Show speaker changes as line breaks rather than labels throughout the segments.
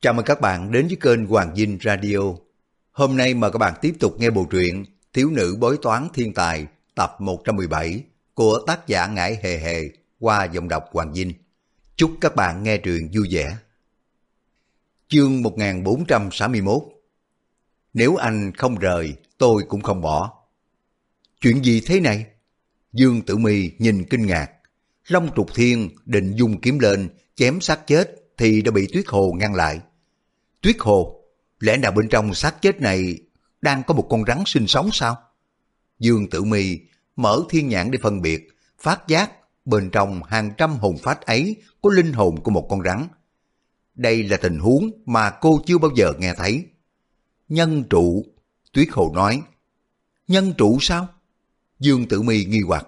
Chào mừng các bạn đến với kênh Hoàng Dinh Radio. Hôm nay mời các bạn tiếp tục nghe bộ truyện Thiếu nữ bói toán thiên tài tập 117 của tác giả Ngải Hề Hề qua giọng đọc Hoàng Dinh. Chúc các bạn nghe truyện vui vẻ. Chương 1461 Nếu anh không rời, tôi cũng không bỏ. Chuyện gì thế này? Dương Tử Mi nhìn kinh ngạc. Long trục thiên định dung kiếm lên, chém xác chết thì đã bị Tuyết Hồ ngăn lại. Tuyết Hồ, lẽ nào bên trong xác chết này đang có một con rắn sinh sống sao? Dương Tử Mi mở thiên nhãn để phân biệt, phát giác bên trong hàng trăm hồn phách ấy có linh hồn của một con rắn. Đây là tình huống mà cô chưa bao giờ nghe thấy. Nhân trụ, Tuyết Hồ nói. Nhân trụ sao? Dương Tử Mi nghi hoặc.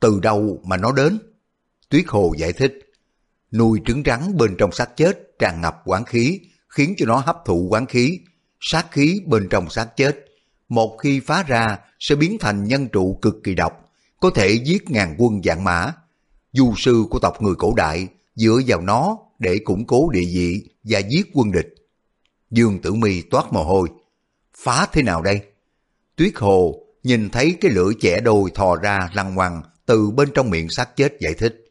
Từ đâu mà nó đến? Tuyết Hồ giải thích. Nuôi trứng rắn bên trong xác chết tràn ngập quán khí, khiến cho nó hấp thụ quán khí, sát khí bên trong xác chết. Một khi phá ra sẽ biến thành nhân trụ cực kỳ độc, có thể giết ngàn quân dạng mã. Du sư của tộc người cổ đại dựa vào nó để củng cố địa vị và giết quân địch. Dương Tử Mi toát mồ hôi. Phá thế nào đây? Tuyết Hồ nhìn thấy cái lưỡi chẻ đôi thò ra lăng ngoằn từ bên trong miệng xác chết giải thích.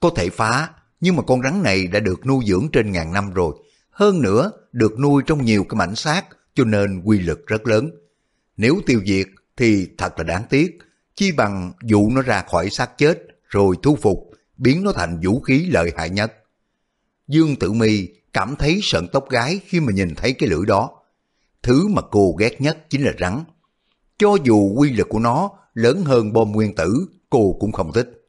Có thể phá, nhưng mà con rắn này đã được nuôi dưỡng trên ngàn năm rồi. Hơn nữa, được nuôi trong nhiều cái mảnh xác, cho nên quy lực rất lớn. Nếu tiêu diệt thì thật là đáng tiếc, chi bằng dụ nó ra khỏi xác chết rồi thu phục, biến nó thành vũ khí lợi hại nhất. Dương Tử Mi cảm thấy sợn tóc gái khi mà nhìn thấy cái lưỡi đó. Thứ mà cô ghét nhất chính là rắn. Cho dù quy lực của nó lớn hơn bom nguyên tử, cô cũng không thích.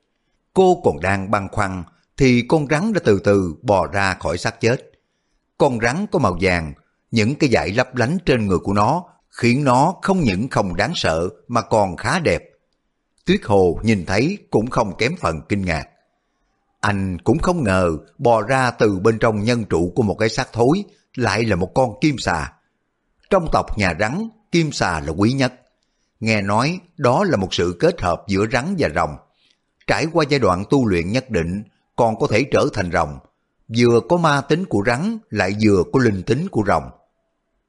Cô còn đang băn khoăn thì con rắn đã từ từ bò ra khỏi xác chết. Con rắn có màu vàng, những cái dải lấp lánh trên người của nó khiến nó không những không đáng sợ mà còn khá đẹp. Tuyết Hồ nhìn thấy cũng không kém phần kinh ngạc. Anh cũng không ngờ bò ra từ bên trong nhân trụ của một cái xác thối lại là một con kim xà. Trong tộc nhà rắn, kim xà là quý nhất. Nghe nói đó là một sự kết hợp giữa rắn và rồng. Trải qua giai đoạn tu luyện nhất định còn có thể trở thành rồng, vừa có ma tính của rắn lại vừa có linh tính của rồng.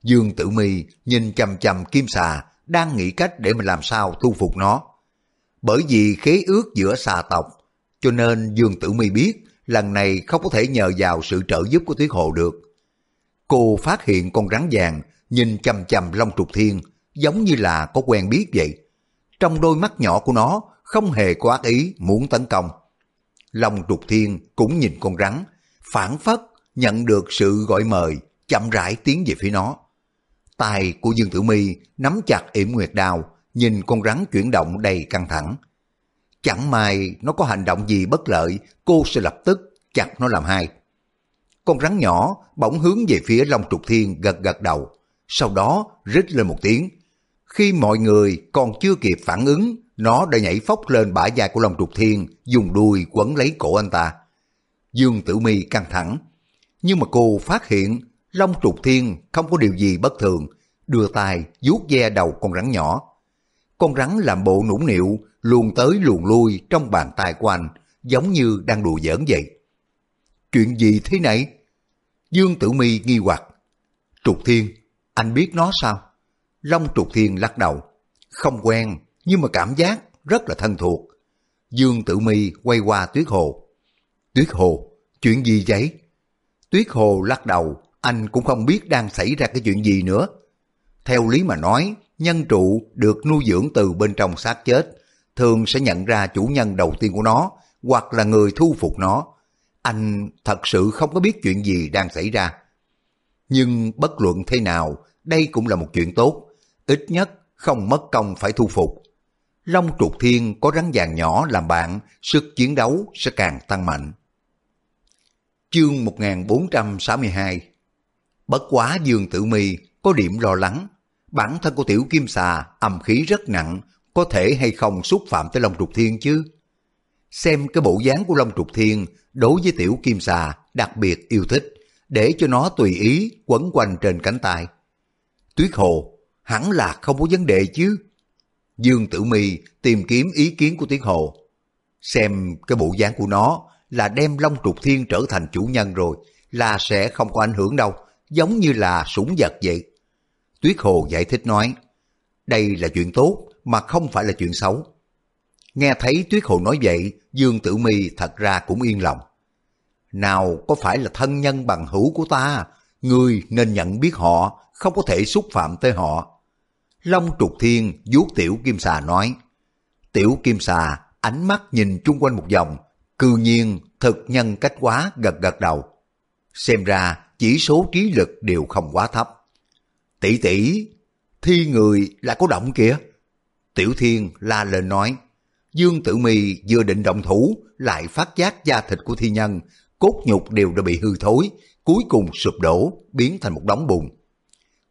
Dương Tử Mi nhìn chầm chầm kim xà, đang nghĩ cách để mà làm sao thu phục nó. Bởi vì khế ước giữa xà tộc, cho nên Dương Tử Mi biết lần này không có thể nhờ vào sự trợ giúp của Tuyết Hồ được. Cô phát hiện con rắn vàng nhìn chầm chầm Long Trục Thiên giống như là có quen biết vậy. Trong đôi mắt nhỏ của nó không hề có ác ý muốn tấn công. Long Trục Thiên cũng nhìn con rắn, phản phất nhận được sự gọi mời, chậm rãi tiến về phía nó. Tay của Dương Tử Mi nắm chặt yểm nguyệt đao, nhìn con rắn chuyển động đầy căng thẳng. Chẳng may nó có hành động gì bất lợi, cô sẽ lập tức chặt nó làm hai. Con rắn nhỏ bỗng hướng về phía Long Trục Thiên gật gật đầu, sau đó rít lên một tiếng. Khi mọi người còn chưa kịp phản ứng nó đã nhảy phóc lên bả vai của Long Trục Thiên, dùng đuôi quấn lấy cổ anh ta. Dương Tử Mi căng thẳng, nhưng mà cô phát hiện Long Trục Thiên không có điều gì bất thường, đưa tay vuốt ve đầu con rắn nhỏ. Con rắn làm bộ nũng nịu, luồn tới luồn lui trong bàn tay của anh, giống như đang đùa giỡn vậy. Chuyện gì thế này? Dương Tử Mi nghi hoặc. Trục Thiên, anh biết nó sao? Long Trục Thiên lắc đầu. Không quen, nhưng mà cảm giác rất là thân thuộc. Dương Tử Mi quay qua Tuyết Hồ. Tuyết Hồ, chuyện gì vậy? Tuyết Hồ lắc đầu, anh cũng không biết đang xảy ra cái chuyện gì nữa. Theo lý mà nói, nhân trụ được nuôi dưỡng từ bên trong xác chết, thường sẽ nhận ra chủ nhân đầu tiên của nó, hoặc là người thu phục nó. Anh thật sự không có biết chuyện gì đang xảy ra. Nhưng bất luận thế nào, đây cũng là một chuyện tốt. Ít nhất không mất công phải thu phục. Long trục thiên có rắn vàng nhỏ làm bạn, sức chiến đấu sẽ càng tăng mạnh. Chương 1462 Bất quá Dương Tử Mi có điểm lo lắng, bản thân của tiểu kim xà âm khí rất nặng, có thể hay không xúc phạm tới Long Trục Thiên chứ? Xem cái bộ dáng của Long Trục Thiên đối với tiểu kim xà đặc biệt yêu thích, để cho nó tùy ý quấn quanh trên cánh tay. Tuyết Hồ, hẳn là không có vấn đề chứ? Dương Tử Mi tìm kiếm ý kiến của Tuyết Hồ. Xem cái bộ dáng của nó là đem Long Trục Thiên trở thành chủ nhân rồi, là sẽ không có ảnh hưởng đâu, giống như là sủng vật vậy. Tuyết Hồ giải thích nói, đây là chuyện tốt mà không phải là chuyện xấu. Nghe thấy Tuyết Hồ nói vậy, Dương Tử Mi thật ra cũng yên lòng. Nào có phải là thân nhân bằng hữu của ta, người nên nhận biết họ, không có thể xúc phạm tới họ. Long trục thiên vuốt tiểu kim xà nói, tiểu kim xà ánh mắt nhìn chung quanh một vòng, cư nhiên thực nhân cách quá gật gật đầu. Xem ra chỉ số trí lực đều không quá thấp. Tỷ tỷ, thi người là có động kìa. Tiểu Thiên la lên nói, Dương Tử Mi vừa định động thủ, lại phát giác da thịt của thi nhân, cốt nhục đều đã bị hư thối, cuối cùng sụp đổ, biến thành một đống bùn.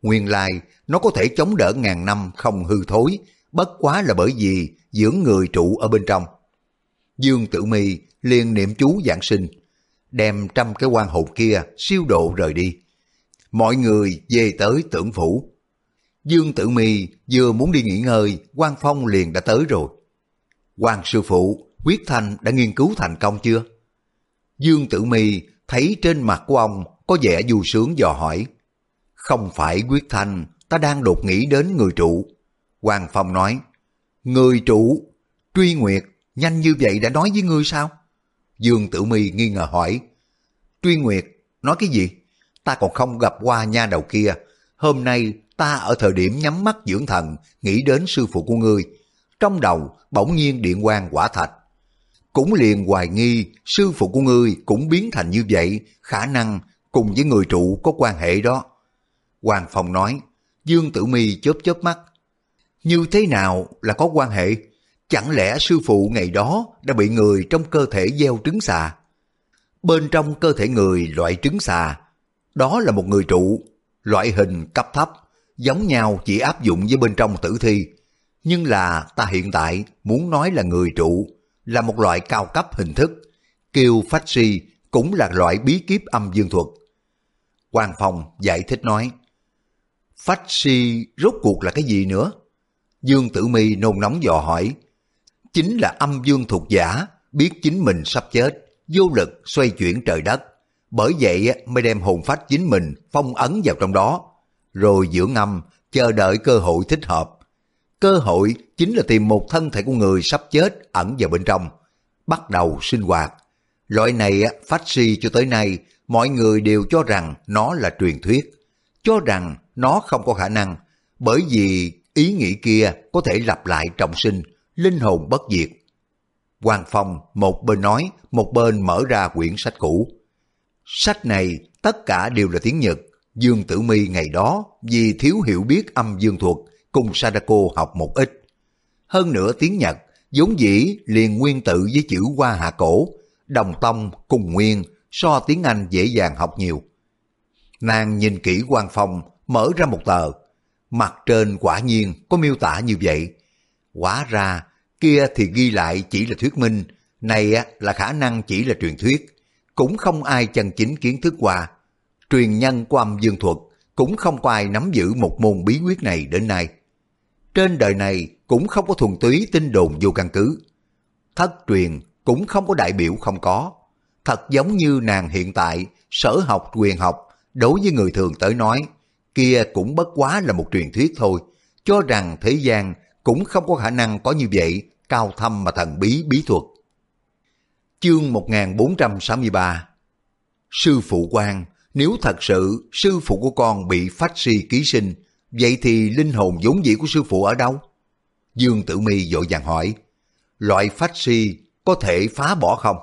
Nguyên lai, nó có thể chống đỡ ngàn năm không hư thối, bất quá là bởi vì dưỡng người trụ ở bên trong. Dương Tử Mi liền niệm chú giảng sinh, đem trăm cái quan hồn kia siêu độ rời đi. Mọi người về tới tưởng phủ. Dương Tử Mi vừa muốn đi nghỉ ngơi, quan Phong liền đã tới rồi. quan sư phụ, quyết thanh đã nghiên cứu thành công chưa? Dương Tử Mi thấy trên mặt của ông có vẻ vui sướng dò hỏi. Không phải quyết thanh, ta đang đột nghĩ đến người trụ. Hoàng Phong nói, người trụ, truy nguyệt, nhanh như vậy đã nói với ngươi sao? Dương Tử Mi nghi ngờ hỏi, truy nguyệt, nói cái gì? Ta còn không gặp qua nha đầu kia, hôm nay ta ở thời điểm nhắm mắt dưỡng thần, nghĩ đến sư phụ của ngươi. Trong đầu bỗng nhiên điện quang quả thạch. Cũng liền hoài nghi sư phụ của ngươi cũng biến thành như vậy, khả năng cùng với người trụ có quan hệ đó. Hoàng Phong nói, Dương Tử Mi chớp chớp mắt. Như thế nào là có quan hệ? Chẳng lẽ sư phụ ngày đó đã bị người trong cơ thể gieo trứng xà? Bên trong cơ thể người loại trứng xà, đó là một người trụ, loại hình cấp thấp, giống nhau chỉ áp dụng với bên trong tử thi. Nhưng là ta hiện tại muốn nói là người trụ, là một loại cao cấp hình thức, kêu phách si cũng là loại bí kíp âm dương thuật. Hoàng Phong giải thích nói, phách si rốt cuộc là cái gì nữa? Dương Tử Mi nôn nóng dò hỏi, chính là âm dương thuộc giả, biết chính mình sắp chết, vô lực xoay chuyển trời đất. Bởi vậy mới đem hồn phách chính mình phong ấn vào trong đó, rồi dưỡng âm, chờ đợi cơ hội thích hợp. Cơ hội chính là tìm một thân thể của người sắp chết ẩn vào bên trong, bắt đầu sinh hoạt. Loại này phát si cho tới nay, mọi người đều cho rằng nó là truyền thuyết, cho rằng nó không có khả năng, bởi vì ý nghĩ kia có thể lặp lại trọng sinh, linh hồn bất diệt. Hoàng Phong một bên nói, một bên mở ra quyển sách cũ. Sách này tất cả đều là tiếng Nhật, Dương Tử Mi ngày đó vì thiếu hiểu biết âm dương thuật cùng Sadako học một ít. Hơn nữa tiếng Nhật vốn dĩ liền nguyên tự với chữ hoa hạ cổ, đồng tông cùng nguyên so tiếng Anh dễ dàng học nhiều. Nàng nhìn kỹ quan phong mở ra một tờ, mặt trên quả nhiên có miêu tả như vậy. Quả ra kia thì ghi lại chỉ là thuyết minh, này là khả năng chỉ là truyền thuyết, cũng không ai chân chính kiến thức qua. Truyền nhân của âm dương thuật cũng không có ai nắm giữ một môn bí quyết này đến nay. Trên đời này cũng không có thuần túy tin đồn vô căn cứ. Thất truyền cũng không có đại biểu không có. Thật giống như nàng hiện tại, sở học quyền học, đối với người thường tới nói, kia cũng bất quá là một truyền thuyết thôi, cho rằng thế gian cũng không có khả năng có như vậy, cao thâm mà thần bí bí thuật. Chương 1463 Sư phụ quan, nếu thật sự sư phụ của con bị phách si ký sinh, vậy thì linh hồn vốn dĩ của sư phụ ở đâu? Dương Tử Mi vội vàng hỏi, loại phách si có thể phá bỏ không?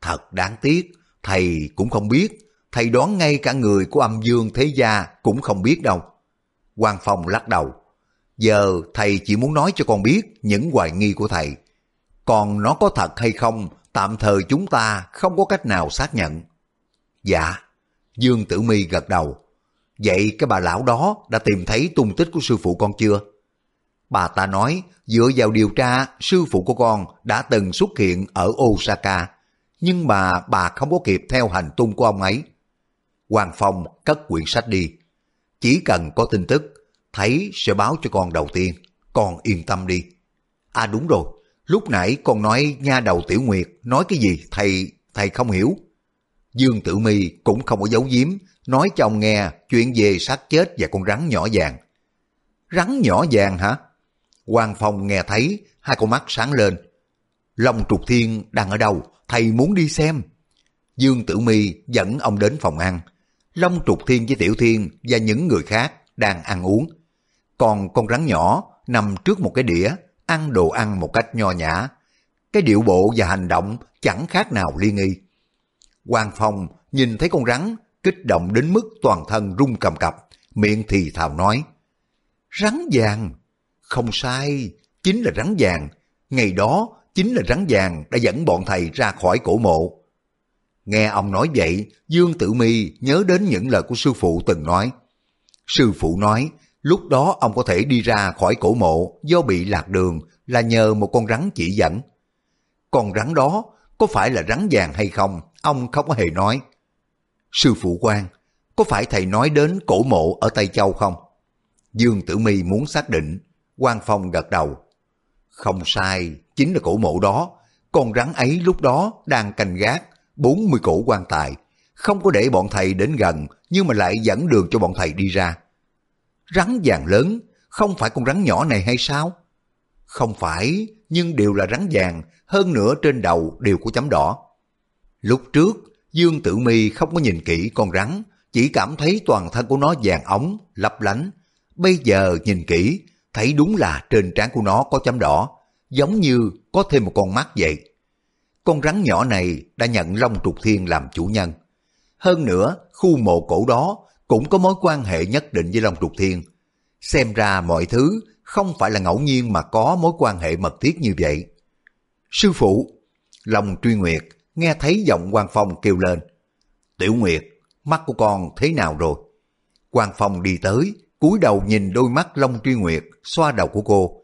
Thật đáng tiếc, thầy cũng không biết, thầy đoán ngay cả người của âm dương thế gia cũng không biết đâu. Quan Phong lắc đầu, giờ thầy chỉ muốn nói cho con biết những hoài nghi của thầy. Còn nó có thật hay không, tạm thời chúng ta không có cách nào xác nhận. Dạ, Dương Tử Mi gật đầu. Vậy cái bà lão đó đã tìm thấy tung tích của sư phụ con chưa? Bà ta nói dựa vào điều tra sư phụ của con đã từng xuất hiện ở Osaka nhưng mà bà không có kịp theo hành tung của ông ấy. Hoàng Phong cất quyển sách đi. Chỉ cần có tin tức, thấy sẽ báo cho con đầu tiên. Con yên tâm đi. À đúng rồi, lúc nãy con nói nha đầu Tiểu Nguyệt nói cái gì thầy thầy không hiểu. Dương Tử Mi cũng không có giấu giếm, nói cho ông nghe chuyện về xác chết và con rắn nhỏ vàng. Rắn nhỏ vàng hả? Hoàng Phong nghe thấy, hai con mắt sáng lên. Long trục thiên đang ở đâu? Thầy muốn đi xem. Dương Tử Mi dẫn ông đến phòng ăn. Long trục thiên với Tiểu Thiên và những người khác đang ăn uống. Còn con rắn nhỏ nằm trước một cái đĩa, ăn đồ ăn một cách nho nhã. Cái điệu bộ và hành động chẳng khác nào liên nghi. Hoàng Phong nhìn thấy con rắn, kích động đến mức toàn thân rung cầm cập, miệng thì thào nói. Rắn vàng, không sai, chính là rắn vàng. Ngày đó chính là rắn vàng đã dẫn bọn thầy ra khỏi cổ mộ. Nghe ông nói vậy, Dương Tử Mi nhớ đến những lời của sư phụ từng nói. Sư phụ nói, lúc đó ông có thể đi ra khỏi cổ mộ do bị lạc đường là nhờ một con rắn chỉ dẫn. Con rắn đó có phải là rắn vàng hay không, ông không có hề nói. Sư phụ quan, có phải thầy nói đến cổ mộ ở Tây Châu không? Dương Tử Mi muốn xác định, quan Phong gật đầu. Không sai, chính là cổ mộ đó. Con rắn ấy lúc đó đang canh gác 40 cổ quan tài, không có để bọn thầy đến gần nhưng mà lại dẫn đường cho bọn thầy đi ra. Rắn vàng lớn, không phải con rắn nhỏ này hay sao? Không phải, nhưng đều là rắn vàng, hơn nữa trên đầu đều có chấm đỏ. Lúc trước, Dương Tử Mi không có nhìn kỹ con rắn, chỉ cảm thấy toàn thân của nó vàng ống, lấp lánh. Bây giờ nhìn kỹ, thấy đúng là trên trán của nó có chấm đỏ, giống như có thêm một con mắt vậy. Con rắn nhỏ này đã nhận Long Trục Thiên làm chủ nhân. Hơn nữa, khu mộ cổ đó cũng có mối quan hệ nhất định với Long Trục Thiên. Xem ra mọi thứ không phải là ngẫu nhiên mà có mối quan hệ mật thiết như vậy. Sư phụ, Long Truy Nguyệt nghe thấy giọng quan Phong kêu lên. Tiểu Nguyệt, mắt của con thế nào rồi? quan Phong đi tới, cúi đầu nhìn đôi mắt Long Truy Nguyệt, xoa đầu của cô.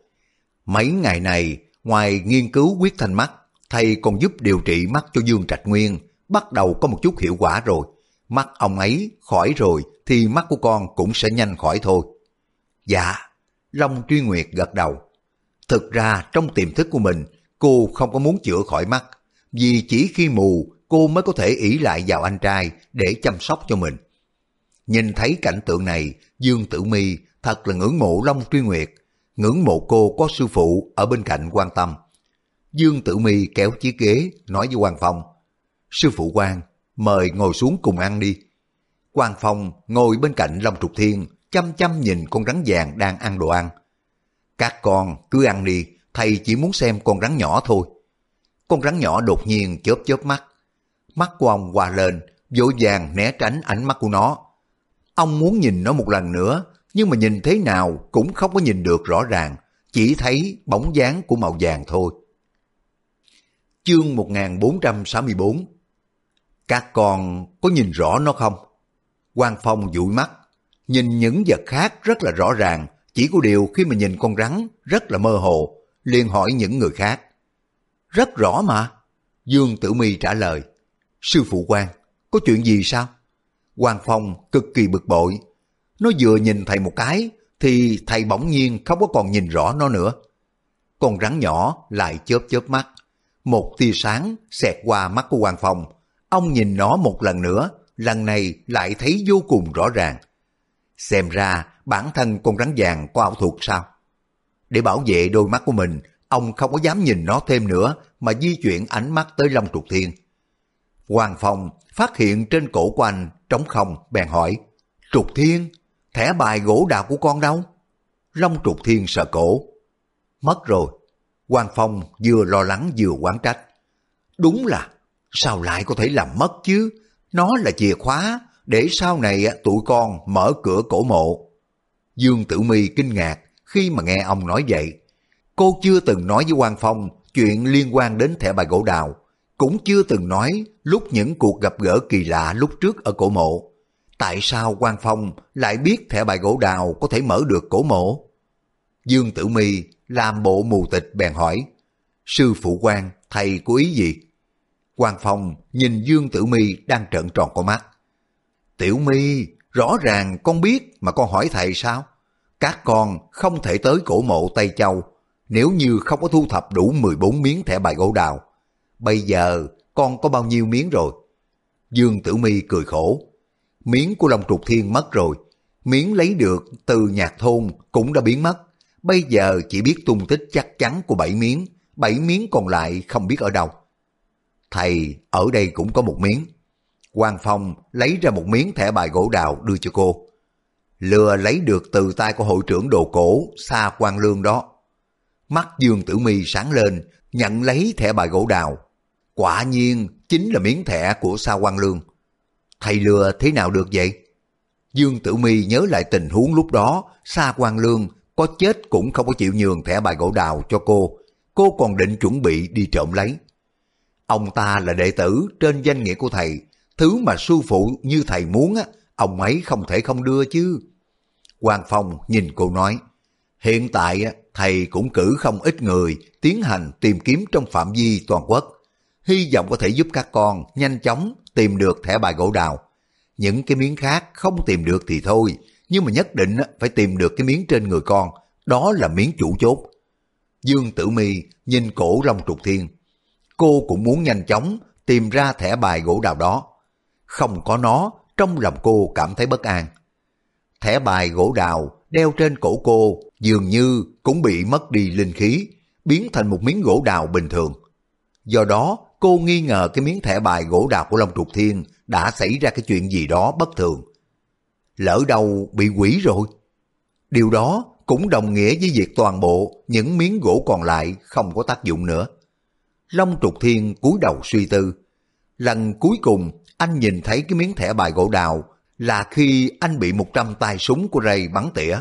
Mấy ngày này, ngoài nghiên cứu quyết thanh mắt, thầy còn giúp điều trị mắt cho Dương Trạch Nguyên, bắt đầu có một chút hiệu quả rồi. Mắt ông ấy khỏi rồi thì mắt của con cũng sẽ nhanh khỏi thôi. Dạ, Long Truy Nguyệt gật đầu. Thực ra trong tiềm thức của mình, cô không có muốn chữa khỏi mắt, vì chỉ khi mù cô mới có thể ỷ lại vào anh trai để chăm sóc cho mình. Nhìn thấy cảnh tượng này, Dương Tử Mi thật là ngưỡng mộ Long Truy Nguyệt, ngưỡng mộ cô có sư phụ ở bên cạnh quan tâm. Dương Tử Mi kéo chiếc ghế nói với Hoàng Phong, Sư phụ quan, mời ngồi xuống cùng ăn đi. Quan Phong ngồi bên cạnh Long Trục Thiên, chăm chăm nhìn con rắn vàng đang ăn đồ ăn. Các con cứ ăn đi, thầy chỉ muốn xem con rắn nhỏ thôi. Con rắn nhỏ đột nhiên chớp chớp mắt. Mắt của ông hòa lên, vội vàng né tránh ánh mắt của nó. Ông muốn nhìn nó một lần nữa, nhưng mà nhìn thế nào cũng không có nhìn được rõ ràng, chỉ thấy bóng dáng của màu vàng thôi. Chương 1464 Các con có nhìn rõ nó không? Quang Phong dụi mắt, nhìn những vật khác rất là rõ ràng, chỉ có điều khi mà nhìn con rắn rất là mơ hồ, liền hỏi những người khác. Rất rõ mà. Dương Tử Mi trả lời. Sư phụ quan, có chuyện gì sao? Quang Phong cực kỳ bực bội. Nó vừa nhìn thầy một cái, thì thầy bỗng nhiên không có còn nhìn rõ nó nữa. Con rắn nhỏ lại chớp chớp mắt. Một tia sáng xẹt qua mắt của Quang Phong. Ông nhìn nó một lần nữa, lần này lại thấy vô cùng rõ ràng. Xem ra bản thân con rắn vàng có ảo thuật sao? Để bảo vệ đôi mắt của mình, ông không có dám nhìn nó thêm nữa mà di chuyển ánh mắt tới Long Trục Thiên. Hoàng Phong phát hiện trên cổ của anh trống không bèn hỏi Trục Thiên, thẻ bài gỗ đào của con đâu? Long Trục Thiên sợ cổ. Mất rồi. Hoàng Phong vừa lo lắng vừa quán trách. Đúng là, sao lại có thể làm mất chứ? Nó là chìa khóa, để sau này tụi con mở cửa cổ mộ. Dương Tử Mi kinh ngạc khi mà nghe ông nói vậy. Cô chưa từng nói với Quang Phong chuyện liên quan đến thẻ bài gỗ đào, cũng chưa từng nói lúc những cuộc gặp gỡ kỳ lạ lúc trước ở cổ mộ. Tại sao Quang Phong lại biết thẻ bài gỗ đào có thể mở được cổ mộ? Dương Tử Mi làm bộ mù tịch bèn hỏi, sư phụ quan thầy có ý gì? Quan Phong nhìn Dương Tử Mi đang trợn tròn con mắt. Tiểu Mi, rõ ràng con biết mà con hỏi thầy sao? Các con không thể tới cổ mộ Tây Châu nếu như không có thu thập đủ 14 miếng thẻ bài gỗ đào. Bây giờ con có bao nhiêu miếng rồi? Dương Tử Mi cười khổ. Miếng của Long Trục Thiên mất rồi. Miếng lấy được từ nhạc thôn cũng đã biến mất. Bây giờ chỉ biết tung tích chắc chắn của bảy miếng. Bảy miếng còn lại không biết ở đâu. Thầy, ở đây cũng có một miếng. Quang Phong lấy ra một miếng thẻ bài gỗ đào đưa cho cô. Lừa lấy được từ tay của hội trưởng đồ cổ xa quan lương đó. Mắt Dương Tử Mi sáng lên, nhận lấy thẻ bài gỗ đào. Quả nhiên chính là miếng thẻ của Sa Quan Lương. Thầy lừa thế nào được vậy? Dương Tử Mi nhớ lại tình huống lúc đó, Sa Quan Lương có chết cũng không có chịu nhường thẻ bài gỗ đào cho cô. Cô còn định chuẩn bị đi trộm lấy. Ông ta là đệ tử trên danh nghĩa của thầy. Thứ mà sư phụ như thầy muốn, á, ông ấy không thể không đưa chứ. Hoàng Phong nhìn cô nói, hiện tại thầy cũng cử không ít người tiến hành tìm kiếm trong phạm vi toàn quốc. Hy vọng có thể giúp các con nhanh chóng tìm được thẻ bài gỗ đào. Những cái miếng khác không tìm được thì thôi, nhưng mà nhất định phải tìm được cái miếng trên người con, đó là miếng chủ chốt. Dương Tử Mi nhìn cổ Long Trục Thiên. Cô cũng muốn nhanh chóng tìm ra thẻ bài gỗ đào đó. Không có nó, trong lòng cô cảm thấy bất an. Thẻ bài gỗ đào đeo trên cổ cô dường như cũng bị mất đi linh khí, biến thành một miếng gỗ đào bình thường. Do đó, cô nghi ngờ cái miếng thẻ bài gỗ đào của Long Trục Thiên đã xảy ra cái chuyện gì đó bất thường. Lỡ đâu bị quỷ rồi. Điều đó cũng đồng nghĩa với việc toàn bộ những miếng gỗ còn lại không có tác dụng nữa. Long Trục Thiên cúi đầu suy tư. Lần cuối cùng anh nhìn thấy cái miếng thẻ bài gỗ đào là khi anh bị 100 tay súng của Ray bắn tỉa,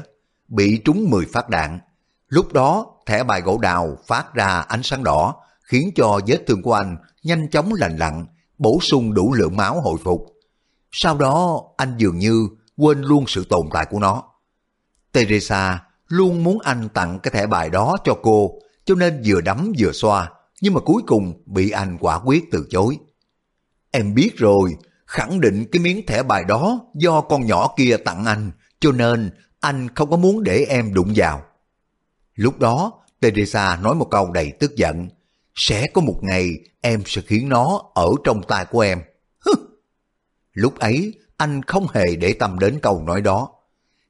bị trúng 10 phát đạn. Lúc đó, thẻ bài gỗ đào phát ra ánh sáng đỏ, khiến cho vết thương của anh nhanh chóng lành lặn, bổ sung đủ lượng máu hồi phục. Sau đó, anh dường như quên luôn sự tồn tại của nó. Teresa luôn muốn anh tặng cái thẻ bài đó cho cô, cho nên vừa đấm vừa xoa, nhưng mà cuối cùng bị anh quả quyết từ chối. Em biết rồi, khẳng định cái miếng thẻ bài đó do con nhỏ kia tặng anh, cho nên anh không có muốn để em đụng vào. Lúc đó, Teresa nói một câu đầy tức giận, sẽ có một ngày em sẽ khiến nó ở trong tay của em. Lúc ấy, anh không hề để tâm đến câu nói đó.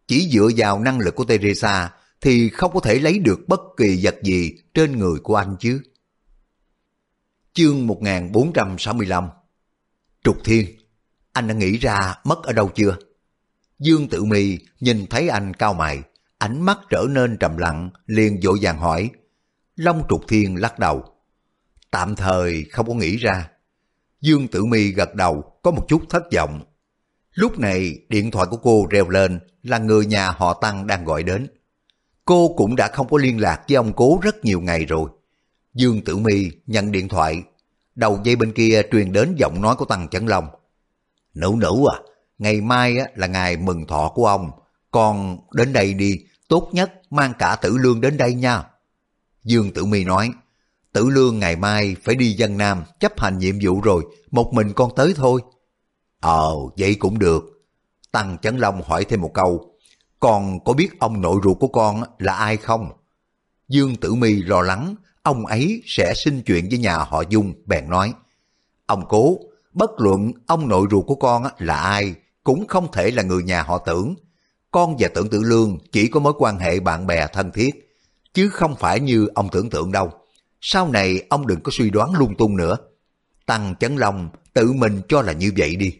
Chỉ dựa vào năng lực của Teresa thì không có thể lấy được bất kỳ vật gì trên người của anh chứ. Chương 1465 Trục Thiên anh đã nghĩ ra mất ở đâu chưa? Dương Tử Mi nhìn thấy anh cao mày, ánh mắt trở nên trầm lặng, liền vội vàng hỏi. Long Trục Thiên lắc đầu. Tạm thời không có nghĩ ra. Dương Tử Mi gật đầu, có một chút thất vọng. Lúc này điện thoại của cô reo lên là người nhà họ Tăng đang gọi đến. Cô cũng đã không có liên lạc với ông cố rất nhiều ngày rồi. Dương Tử Mi nhận điện thoại. Đầu dây bên kia truyền đến giọng nói của Tăng Chấn Long. Nữ nữ à, ngày mai là ngày mừng thọ của ông, con đến đây đi, tốt nhất mang cả tử lương đến đây nha. Dương Tử Mi nói, tử lương ngày mai phải đi dân Nam chấp hành nhiệm vụ rồi, một mình con tới thôi. Ờ, vậy cũng được. Tăng Chấn Long hỏi thêm một câu, con có biết ông nội ruột của con là ai không? Dương Tử Mi lo lắng, ông ấy sẽ xin chuyện với nhà họ Dung, bèn nói. Ông cố, bất luận ông nội ruột của con là ai, cũng không thể là người nhà họ tưởng. Con và tưởng tử lương chỉ có mối quan hệ bạn bè thân thiết, chứ không phải như ông tưởng tượng đâu. Sau này ông đừng có suy đoán lung tung nữa. Tăng chấn long tự mình cho là như vậy đi.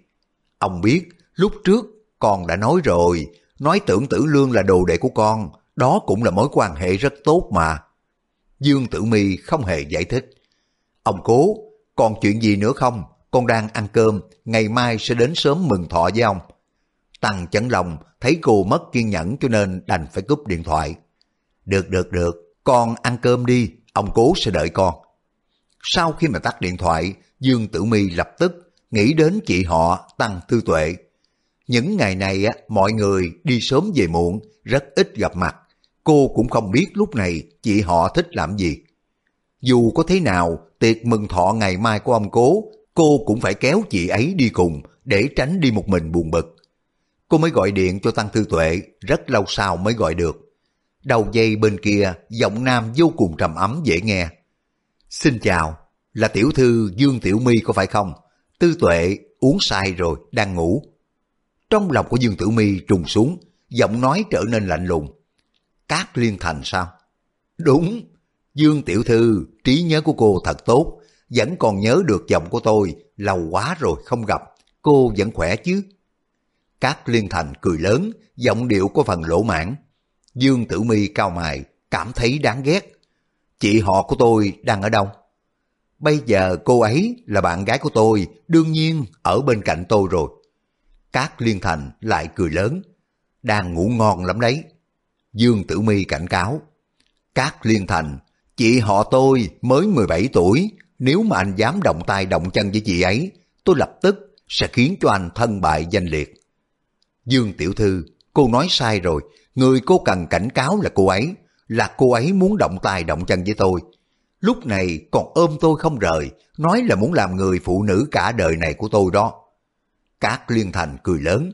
Ông biết, lúc trước con đã nói rồi, nói tưởng tử lương là đồ đệ của con, đó cũng là mối quan hệ rất tốt mà. Dương Tử Mi không hề giải thích. Ông cố, còn chuyện gì nữa không? con đang ăn cơm, ngày mai sẽ đến sớm mừng thọ với ông. Tăng chấn lòng, thấy cô mất kiên nhẫn cho nên đành phải cúp điện thoại. Được, được, được, con ăn cơm đi, ông cố sẽ đợi con. Sau khi mà tắt điện thoại, Dương Tử Mi lập tức nghĩ đến chị họ Tăng Tư Tuệ. Những ngày này á, mọi người đi sớm về muộn, rất ít gặp mặt. Cô cũng không biết lúc này chị họ thích làm gì. Dù có thế nào, tiệc mừng thọ ngày mai của ông cố cô cũng phải kéo chị ấy đi cùng để tránh đi một mình buồn bực. Cô mới gọi điện cho Tăng Thư Tuệ, rất lâu sau mới gọi được. Đầu dây bên kia, giọng nam vô cùng trầm ấm dễ nghe. Xin chào, là tiểu thư Dương Tiểu My có phải không? Tư Tuệ, uống sai rồi, đang ngủ. Trong lòng của Dương Tử my trùng xuống, giọng nói trở nên lạnh lùng. Cát Liên Thành sao? Đúng, Dương Tiểu Thư, trí nhớ của cô thật tốt, vẫn còn nhớ được giọng của tôi, lâu quá rồi không gặp, cô vẫn khỏe chứ? Cát Liên Thành cười lớn, giọng điệu có phần lỗ mãn. Dương Tử Mi cao mày, cảm thấy đáng ghét. Chị họ của tôi đang ở đâu? Bây giờ cô ấy là bạn gái của tôi, đương nhiên ở bên cạnh tôi rồi. Cát Liên Thành lại cười lớn. Đang ngủ ngon lắm đấy. Dương Tử Mi cảnh cáo. các Liên Thành, chị họ tôi mới 17 tuổi, nếu mà anh dám động tay động chân với chị ấy, tôi lập tức sẽ khiến cho anh thân bại danh liệt. Dương Tiểu Thư, cô nói sai rồi, người cô cần cảnh cáo là cô ấy, là cô ấy muốn động tay động chân với tôi. Lúc này còn ôm tôi không rời, nói là muốn làm người phụ nữ cả đời này của tôi đó. Các Liên Thành cười lớn.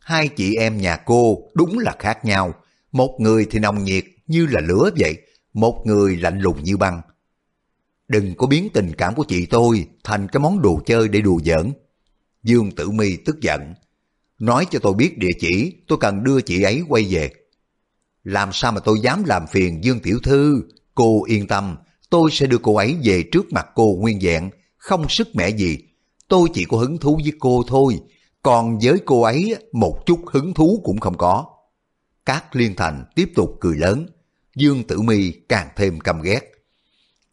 Hai chị em nhà cô đúng là khác nhau. Một người thì nồng nhiệt như là lửa vậy, một người lạnh lùng như băng. Đừng có biến tình cảm của chị tôi thành cái món đồ chơi để đùa giỡn. Dương Tử Mi tức giận. Nói cho tôi biết địa chỉ, tôi cần đưa chị ấy quay về. Làm sao mà tôi dám làm phiền Dương Tiểu Thư? Cô yên tâm, tôi sẽ đưa cô ấy về trước mặt cô nguyên vẹn, không sức mẻ gì. Tôi chỉ có hứng thú với cô thôi, còn với cô ấy một chút hứng thú cũng không có. Cát Liên Thành tiếp tục cười lớn, Dương Tử Mi càng thêm căm ghét.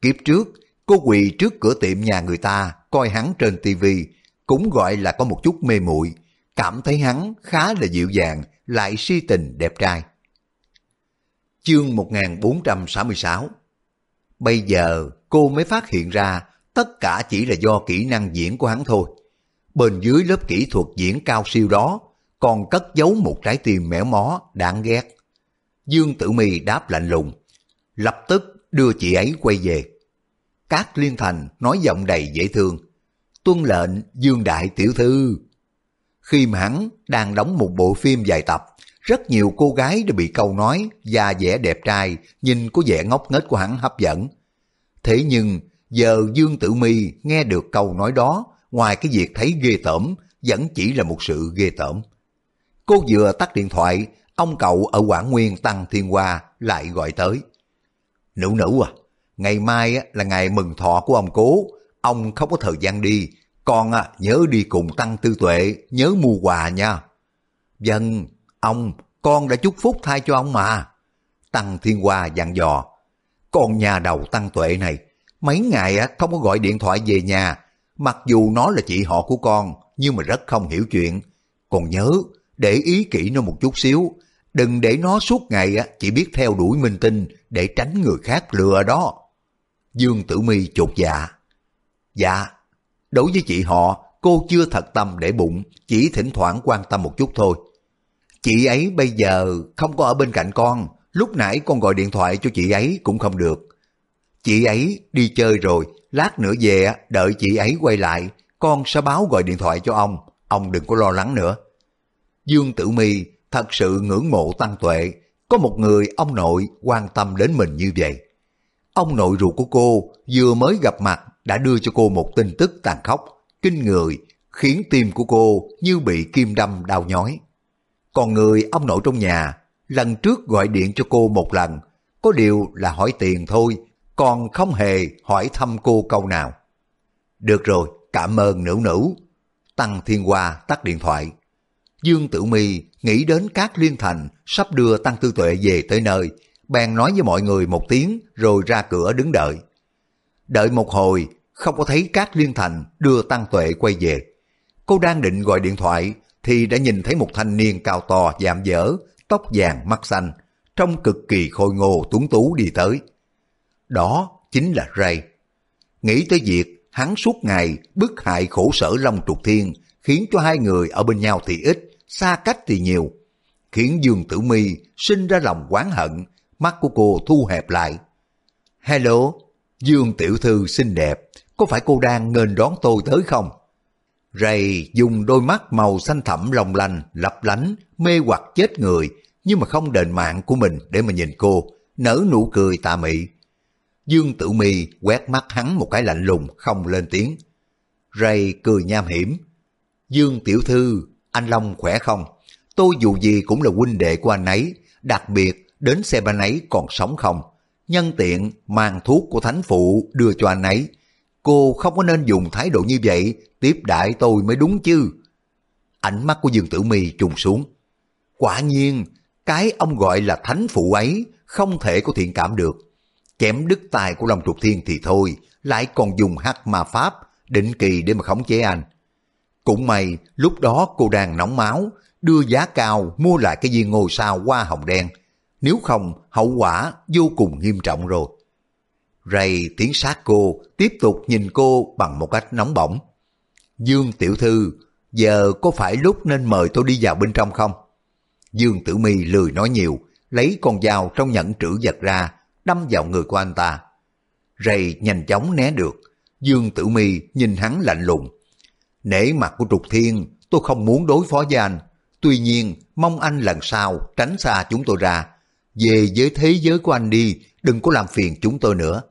Kiếp trước, cô quỳ trước cửa tiệm nhà người ta, coi hắn trên tivi cũng gọi là có một chút mê muội cảm thấy hắn khá là dịu dàng, lại si tình đẹp trai. Chương 1466 Bây giờ cô mới phát hiện ra tất cả chỉ là do kỹ năng diễn của hắn thôi. Bên dưới lớp kỹ thuật diễn cao siêu đó còn cất giấu một trái tim mẻ mó đáng ghét. Dương Tử Mi đáp lạnh lùng, lập tức đưa chị ấy quay về. Cát Liên Thành nói giọng đầy dễ thương, tuân lệnh Dương Đại Tiểu Thư. Khi mà hắn đang đóng một bộ phim dài tập, rất nhiều cô gái đã bị câu nói và vẻ đẹp trai, nhìn có vẻ ngốc nghếch của hắn hấp dẫn. Thế nhưng, giờ Dương Tử Mi nghe được câu nói đó, ngoài cái việc thấy ghê tởm, vẫn chỉ là một sự ghê tởm. Cô vừa tắt điện thoại, ông cậu ở Quảng Nguyên Tăng Thiên Hoa lại gọi tới. Nữ nữ à, ngày mai là ngày mừng thọ của ông cố, ông không có thời gian đi, con nhớ đi cùng Tăng Tư Tuệ, nhớ mua quà nha. Dân, ông, con đã chúc phúc thay cho ông mà. Tăng Thiên Hoa dặn dò, con nhà đầu Tăng Tuệ này, mấy ngày không có gọi điện thoại về nhà, mặc dù nó là chị họ của con, nhưng mà rất không hiểu chuyện. Còn nhớ, để ý kỹ nó một chút xíu, đừng để nó suốt ngày chỉ biết theo đuổi minh tinh để tránh người khác lừa đó. Dương Tử Mi chột dạ. Dạ, đối với chị họ, cô chưa thật tâm để bụng, chỉ thỉnh thoảng quan tâm một chút thôi. Chị ấy bây giờ không có ở bên cạnh con, lúc nãy con gọi điện thoại cho chị ấy cũng không được. Chị ấy đi chơi rồi, lát nữa về đợi chị ấy quay lại, con sẽ báo gọi điện thoại cho ông, ông đừng có lo lắng nữa. Dương Tử Mi thật sự ngưỡng mộ Tăng Tuệ, có một người ông nội quan tâm đến mình như vậy. Ông nội ruột của cô vừa mới gặp mặt đã đưa cho cô một tin tức tàn khốc, kinh người, khiến tim của cô như bị kim đâm đau nhói. Còn người ông nội trong nhà, lần trước gọi điện cho cô một lần, có điều là hỏi tiền thôi, còn không hề hỏi thăm cô câu nào. Được rồi, cảm ơn nữ nữ. Tăng Thiên Hoa tắt điện thoại. Dương Tử Mi nghĩ đến các liên thành sắp đưa Tăng Tư Tuệ về tới nơi, bèn nói với mọi người một tiếng rồi ra cửa đứng đợi. Đợi một hồi, không có thấy các liên thành đưa Tăng Tuệ quay về. Cô đang định gọi điện thoại thì đã nhìn thấy một thanh niên cao to giảm dở, tóc vàng mắt xanh, trông cực kỳ khôi ngô tuấn tú đi tới. Đó chính là Ray. Nghĩ tới việc hắn suốt ngày bức hại khổ sở Long Trục Thiên, khiến cho hai người ở bên nhau thì ít, xa cách thì nhiều, khiến Dương Tử Mi sinh ra lòng oán hận, mắt của cô thu hẹp lại. Hello, Dương Tiểu Thư xinh đẹp, có phải cô đang nghênh đón tôi tới không? Ray dùng đôi mắt màu xanh thẳm long lanh, lấp lánh, mê hoặc chết người, nhưng mà không đền mạng của mình để mà nhìn cô, nở nụ cười tà mị. Dương Tử Mi quét mắt hắn một cái lạnh lùng, không lên tiếng. Ray cười nham hiểm. Dương Tiểu Thư, anh Long khỏe không? Tôi dù gì cũng là huynh đệ của anh ấy, đặc biệt đến xem anh ấy còn sống không. Nhân tiện mang thuốc của thánh phụ đưa cho anh ấy. Cô không có nên dùng thái độ như vậy tiếp đại tôi mới đúng chứ. Ánh mắt của Dương Tử Mi trùng xuống. Quả nhiên, cái ông gọi là thánh phụ ấy không thể có thiện cảm được. Chém đứt tài của Long Trục Thiên thì thôi, lại còn dùng hắc ma pháp định kỳ để mà khống chế anh. Cũng may lúc đó cô đang nóng máu, đưa giá cao mua lại cái viên ngôi sao hoa hồng đen. Nếu không, hậu quả vô cùng nghiêm trọng rồi. Ray tiến sát cô, tiếp tục nhìn cô bằng một cách nóng bỏng. Dương tiểu thư, giờ có phải lúc nên mời tôi đi vào bên trong không? Dương Tử Mi lười nói nhiều, lấy con dao trong nhẫn trữ vật ra, đâm vào người của anh ta. Ray nhanh chóng né được. Dương Tử Mi nhìn hắn lạnh lùng. Nể mặt của Trục Thiên, tôi không muốn đối phó với anh. Tuy nhiên, mong anh lần sau tránh xa chúng tôi ra. Về với thế giới của anh đi, đừng có làm phiền chúng tôi nữa.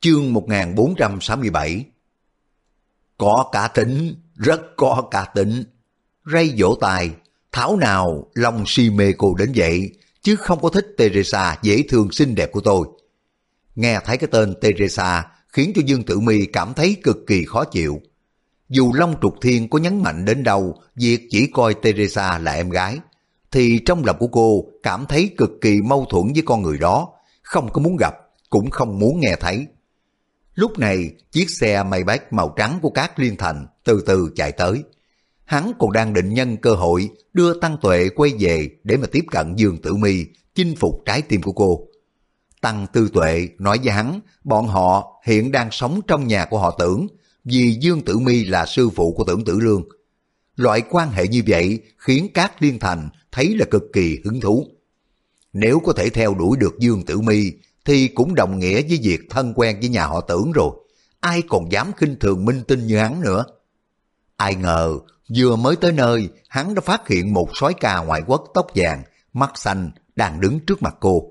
Chương 1467 Có cả tính, rất có cả tính. Ray vỗ tài, thảo nào lòng si mê cô đến vậy, chứ không có thích Teresa dễ thương xinh đẹp của tôi. Nghe thấy cái tên Teresa khiến cho Dương Tử Mi cảm thấy cực kỳ khó chịu. Dù Long Trục Thiên có nhấn mạnh đến đâu việc chỉ coi Teresa là em gái, thì trong lòng của cô cảm thấy cực kỳ mâu thuẫn với con người đó, không có muốn gặp, cũng không muốn nghe thấy. Lúc này, chiếc xe Maybach màu trắng của các liên thành từ từ chạy tới. Hắn còn đang định nhân cơ hội đưa Tăng Tuệ quay về để mà tiếp cận Dương Tử Mi chinh phục trái tim của cô. Tăng Tư Tuệ nói với hắn, bọn họ hiện đang sống trong nhà của họ tưởng, vì Dương Tử Mi là sư phụ của tưởng tử lương. Loại quan hệ như vậy khiến các liên thành thấy là cực kỳ hứng thú. Nếu có thể theo đuổi được Dương Tử Mi thì cũng đồng nghĩa với việc thân quen với nhà họ tưởng rồi. Ai còn dám khinh thường minh tinh như hắn nữa. Ai ngờ vừa mới tới nơi hắn đã phát hiện một sói ca ngoại quốc tóc vàng, mắt xanh đang đứng trước mặt cô.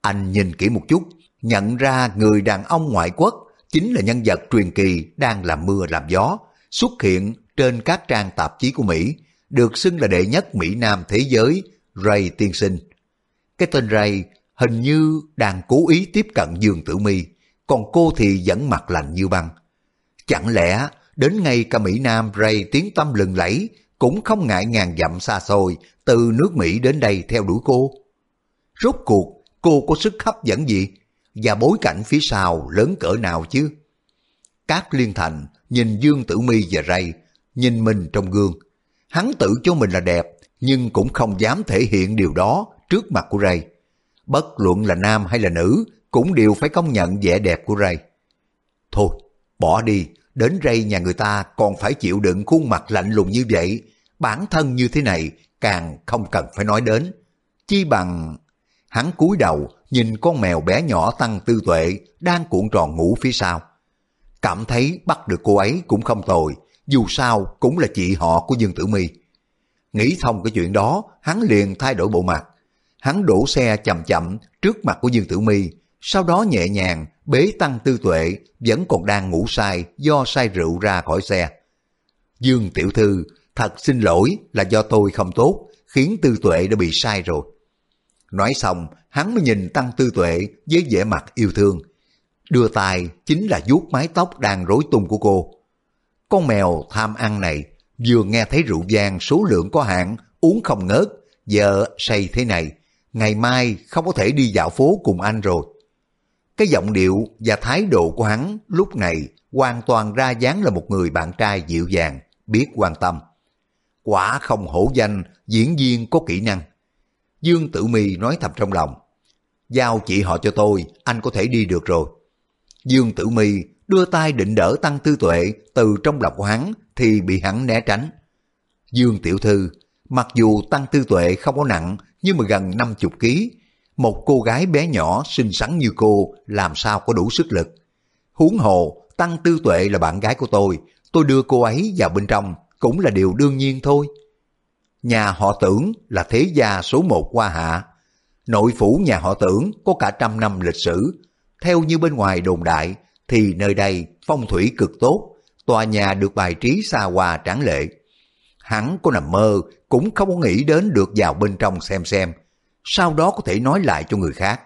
Anh nhìn kỹ một chút, nhận ra người đàn ông ngoại quốc chính là nhân vật truyền kỳ đang làm mưa làm gió, xuất hiện trên các trang tạp chí của Mỹ, được xưng là đệ nhất Mỹ Nam thế giới, Ray Tiên Sinh. Cái tên Ray hình như đang cố ý tiếp cận Dương Tử Mi, còn cô thì vẫn mặt lạnh như băng. Chẳng lẽ đến ngay cả Mỹ Nam Ray tiếng tâm lừng lẫy cũng không ngại ngàn dặm xa xôi từ nước Mỹ đến đây theo đuổi cô? Rốt cuộc cô có sức hấp dẫn gì? Và bối cảnh phía sau lớn cỡ nào chứ? Các liên thành nhìn Dương Tử Mi và Ray, nhìn mình trong gương. Hắn tự cho mình là đẹp, nhưng cũng không dám thể hiện điều đó trước mặt của Ray. Bất luận là nam hay là nữ, cũng đều phải công nhận vẻ đẹp của Ray. Thôi, bỏ đi, đến Ray nhà người ta còn phải chịu đựng khuôn mặt lạnh lùng như vậy, bản thân như thế này càng không cần phải nói đến. Chi bằng Hắn cúi đầu nhìn con mèo bé nhỏ tăng tư tuệ đang cuộn tròn ngủ phía sau. Cảm thấy bắt được cô ấy cũng không tồi, dù sao cũng là chị họ của Dương Tử Mi. Nghĩ thông cái chuyện đó, hắn liền thay đổi bộ mặt. Hắn đổ xe chậm chậm trước mặt của Dương Tử Mi, sau đó nhẹ nhàng bế tăng tư tuệ vẫn còn đang ngủ say do say rượu ra khỏi xe. Dương Tiểu Thư, thật xin lỗi là do tôi không tốt, khiến tư tuệ đã bị sai rồi. Nói xong, hắn mới nhìn Tăng Tư Tuệ với vẻ mặt yêu thương. Đưa tay chính là vuốt mái tóc đang rối tung của cô. Con mèo tham ăn này vừa nghe thấy rượu vang số lượng có hạn, uống không ngớt, giờ say thế này, ngày mai không có thể đi dạo phố cùng anh rồi. Cái giọng điệu và thái độ của hắn lúc này hoàn toàn ra dáng là một người bạn trai dịu dàng, biết quan tâm. Quả không hổ danh, diễn viên có kỹ năng. Dương Tử Mi nói thầm trong lòng. Giao chị họ cho tôi, anh có thể đi được rồi. Dương Tử Mi đưa tay định đỡ Tăng Tư Tuệ từ trong lòng của hắn thì bị hắn né tránh. Dương Tiểu Thư, mặc dù Tăng Tư Tuệ không có nặng nhưng mà gần 50 kg, một cô gái bé nhỏ xinh xắn như cô làm sao có đủ sức lực. Huống hồ, Tăng Tư Tuệ là bạn gái của tôi, tôi đưa cô ấy vào bên trong cũng là điều đương nhiên thôi. Nhà họ tưởng là thế gia số một qua hạ. Nội phủ nhà họ tưởng có cả trăm năm lịch sử. Theo như bên ngoài đồn đại, thì nơi đây phong thủy cực tốt, tòa nhà được bài trí xa hoa tráng lệ. Hắn có nằm mơ cũng không có nghĩ đến được vào bên trong xem xem, sau đó có thể nói lại cho người khác.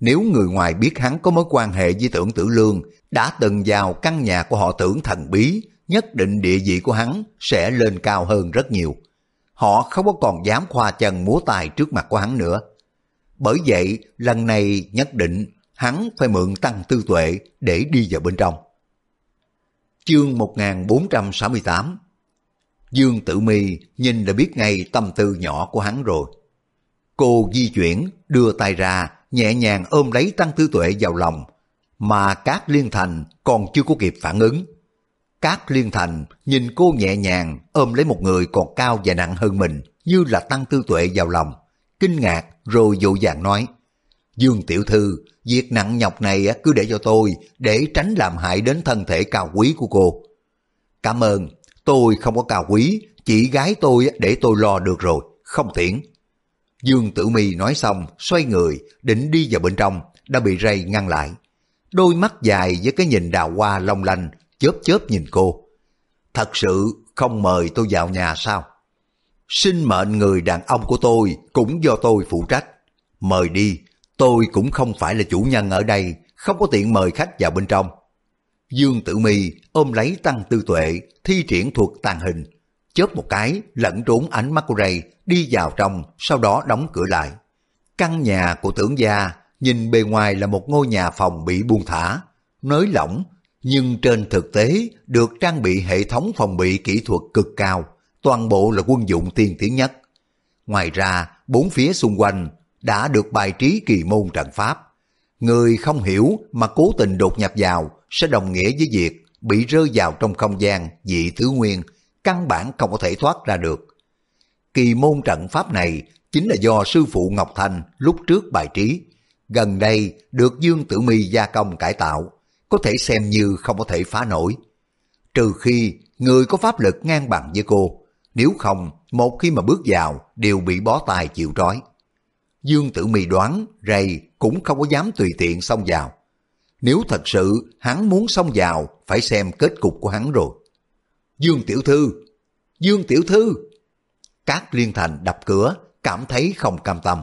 Nếu người ngoài biết hắn có mối quan hệ với tưởng tử lương, đã từng vào căn nhà của họ tưởng thần bí, nhất định địa vị của hắn sẽ lên cao hơn rất nhiều. Họ không có còn dám khoa chân múa tài trước mặt của hắn nữa. Bởi vậy, lần này nhất định hắn phải mượn tăng tư tuệ để đi vào bên trong. Chương 1468 Dương Tử Mi nhìn đã biết ngay tâm tư nhỏ của hắn rồi. Cô di chuyển, đưa tay ra, nhẹ nhàng ôm lấy Tăng Tư Tuệ vào lòng, mà Cát Liên Thành còn chưa có kịp phản ứng. Cát Liên Thành nhìn cô nhẹ nhàng ôm lấy một người còn cao và nặng hơn mình, như là Tăng Tư Tuệ vào lòng, kinh ngạc rồi dỗ dàng nói, Dương Tiểu Thư, việc nặng nhọc này cứ để cho tôi, để tránh làm hại đến thân thể cao quý của cô. Cảm ơn, tôi không có cao quý, chỉ gái tôi để tôi lo được rồi, không tiễn. Dương Tử Mi nói xong, xoay người, định đi vào bên trong, đã bị Ray ngăn lại. Đôi mắt dài với cái nhìn đào hoa long lanh, chớp chớp nhìn cô. Thật sự không mời tôi vào nhà sao? Sinh mệnh người đàn ông của tôi cũng do tôi phụ trách. Mời đi, tôi cũng không phải là chủ nhân ở đây, không có tiện mời khách vào bên trong. Dương Tử Mi ôm lấy Tăng Tư Tuệ, thi triển thuật tàn hình, chớp một cái lẫn trốn ánh mắt của Ray đi vào trong, sau đó đóng cửa lại. Căn nhà của tưởng gia nhìn bề ngoài là một ngôi nhà phòng bị buông thả, nới lỏng, nhưng trên thực tế được trang bị hệ thống phòng bị kỹ thuật cực cao, toàn bộ là quân dụng tiên tiến nhất. Ngoài ra, bốn phía xung quanh đã được bài trí kỳ môn trận pháp. Người không hiểu mà cố tình đột nhập vào sẽ đồng nghĩa với việc bị rơi vào trong không gian dị thứ nguyên, căn bản không có thể thoát ra được. Kỳ môn trận pháp này chính là do sư phụ Ngọc Thành lúc trước bài trí, gần đây được Dương Tử Mi gia công cải tạo, có thể xem như không có thể phá nổi. Trừ khi người có pháp lực ngang bằng với cô, nếu không, một khi mà bước vào đều bị bó tay chịu trói. Dương Tử mì đoán Ray cũng không có dám tùy tiện xông vào. Nếu thật sự hắn muốn xông vào, phải xem kết cục của hắn rồi. Dương Tiểu Thư! Dương Tiểu Thư! Cát Liên Thành đập cửa, cảm thấy không cam tâm.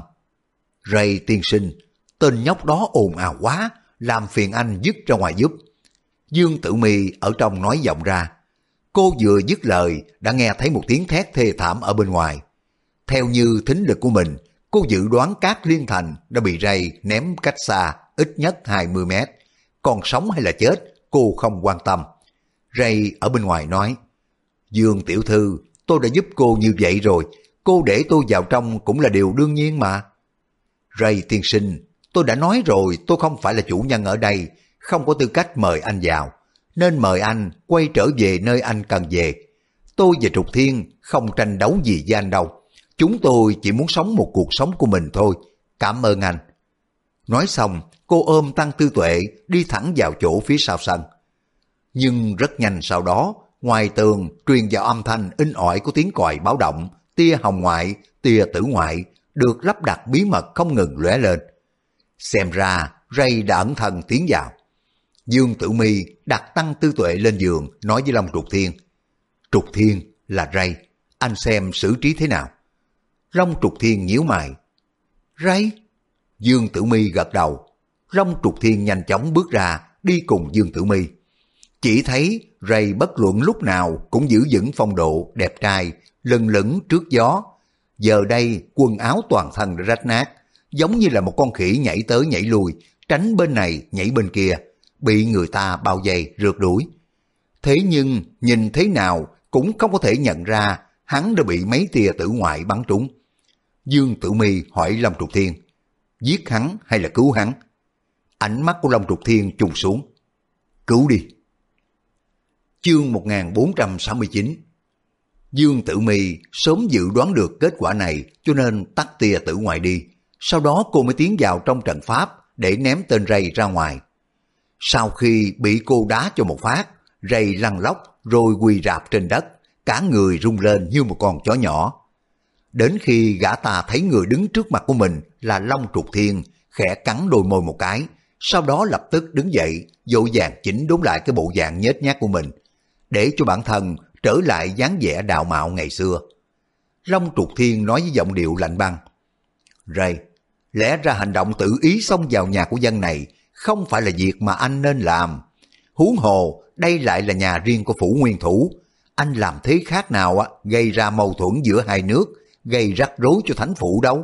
Ray tiên sinh, tên nhóc đó ồn ào quá, làm phiền anh dứt ra ngoài giúp. Dương Tử Mi ở trong nói giọng ra. Cô vừa dứt lời đã nghe thấy một tiếng thét thê thảm ở bên ngoài. Theo như thính lực của mình, cô dự đoán Cát Liên Thành đã bị Ray ném cách xa ít nhất 20 mét. Còn sống hay là chết, cô không quan tâm. Ray ở bên ngoài nói, Dương Tiểu Thư, tôi đã giúp cô như vậy rồi, cô để tôi vào trong cũng là điều đương nhiên mà. Ray tiên sinh, tôi đã nói rồi tôi không phải là chủ nhân ở đây, không có tư cách mời anh vào, nên mời anh quay trở về nơi anh cần về. Tôi và Trục Thiên không tranh đấu gì với anh đâu. Chúng tôi chỉ muốn sống một cuộc sống của mình thôi. Cảm ơn anh. Nói xong, cô ôm Tăng Tư Tuệ đi thẳng vào chỗ phía sau sân. Nhưng rất nhanh sau đó, ngoài tường truyền vào âm thanh in ỏi của tiếng còi báo động, tia hồng ngoại, tia tử ngoại, được lắp đặt bí mật không ngừng lóe lên. Xem ra, Ray đã ẩn thần tiến vào. Dương Tử Mi đặt Tăng Tư Tuệ lên giường, nói với Long Trục Thiên. Trục Thiên là Ray, anh xem xử trí thế nào? Long Trục Thiên nhíu mày. Ray? Dương Tử Mi gật đầu. Long Trục Thiên nhanh chóng bước ra, đi cùng Dương Tử Mi. Chỉ thấy Ray bất luận lúc nào cũng giữ vững phong độ đẹp trai, lừng lững trước gió. Giờ đây quần áo toàn thân đã rách nát, giống như là một con khỉ nhảy tới nhảy lui, tránh bên này nhảy bên kia, bị người ta bao vây rượt đuổi. Thế nhưng nhìn thế nào cũng không có thể nhận ra hắn đã bị mấy tia tử ngoại bắn trúng. Dương Tử Mi hỏi Lâm Trục Thiên, giết hắn hay là cứu hắn? Ánh mắt của Long Trục Thiên trùng xuống. Cứu đi. Chương 1469 Dương Tử Mi sớm dự đoán được kết quả này cho nên tắt tia tử ngoại đi. Sau đó cô mới tiến vào trong trận pháp để ném tên rầy ra ngoài. Sau khi bị cô đá cho một phát, rầy lăn lóc rồi quỳ rạp trên đất, cả người rung lên như một con chó nhỏ. Đến khi gã ta thấy người đứng trước mặt của mình là Long Trục Thiên, khẽ cắn đôi môi một cái, sau đó lập tức đứng dậy, dỗ dàng chỉnh đốn lại cái bộ dạng nhếch nhác của mình. để cho bản thân trở lại dáng vẻ đạo mạo ngày xưa. Long trục thiên nói với giọng điệu lạnh băng. Ray, lẽ ra hành động tự ý xông vào nhà của dân này không phải là việc mà anh nên làm. Huống hồ, đây lại là nhà riêng của phủ nguyên thủ. Anh làm thế khác nào á, gây ra mâu thuẫn giữa hai nước, gây rắc rối cho thánh phủ đâu.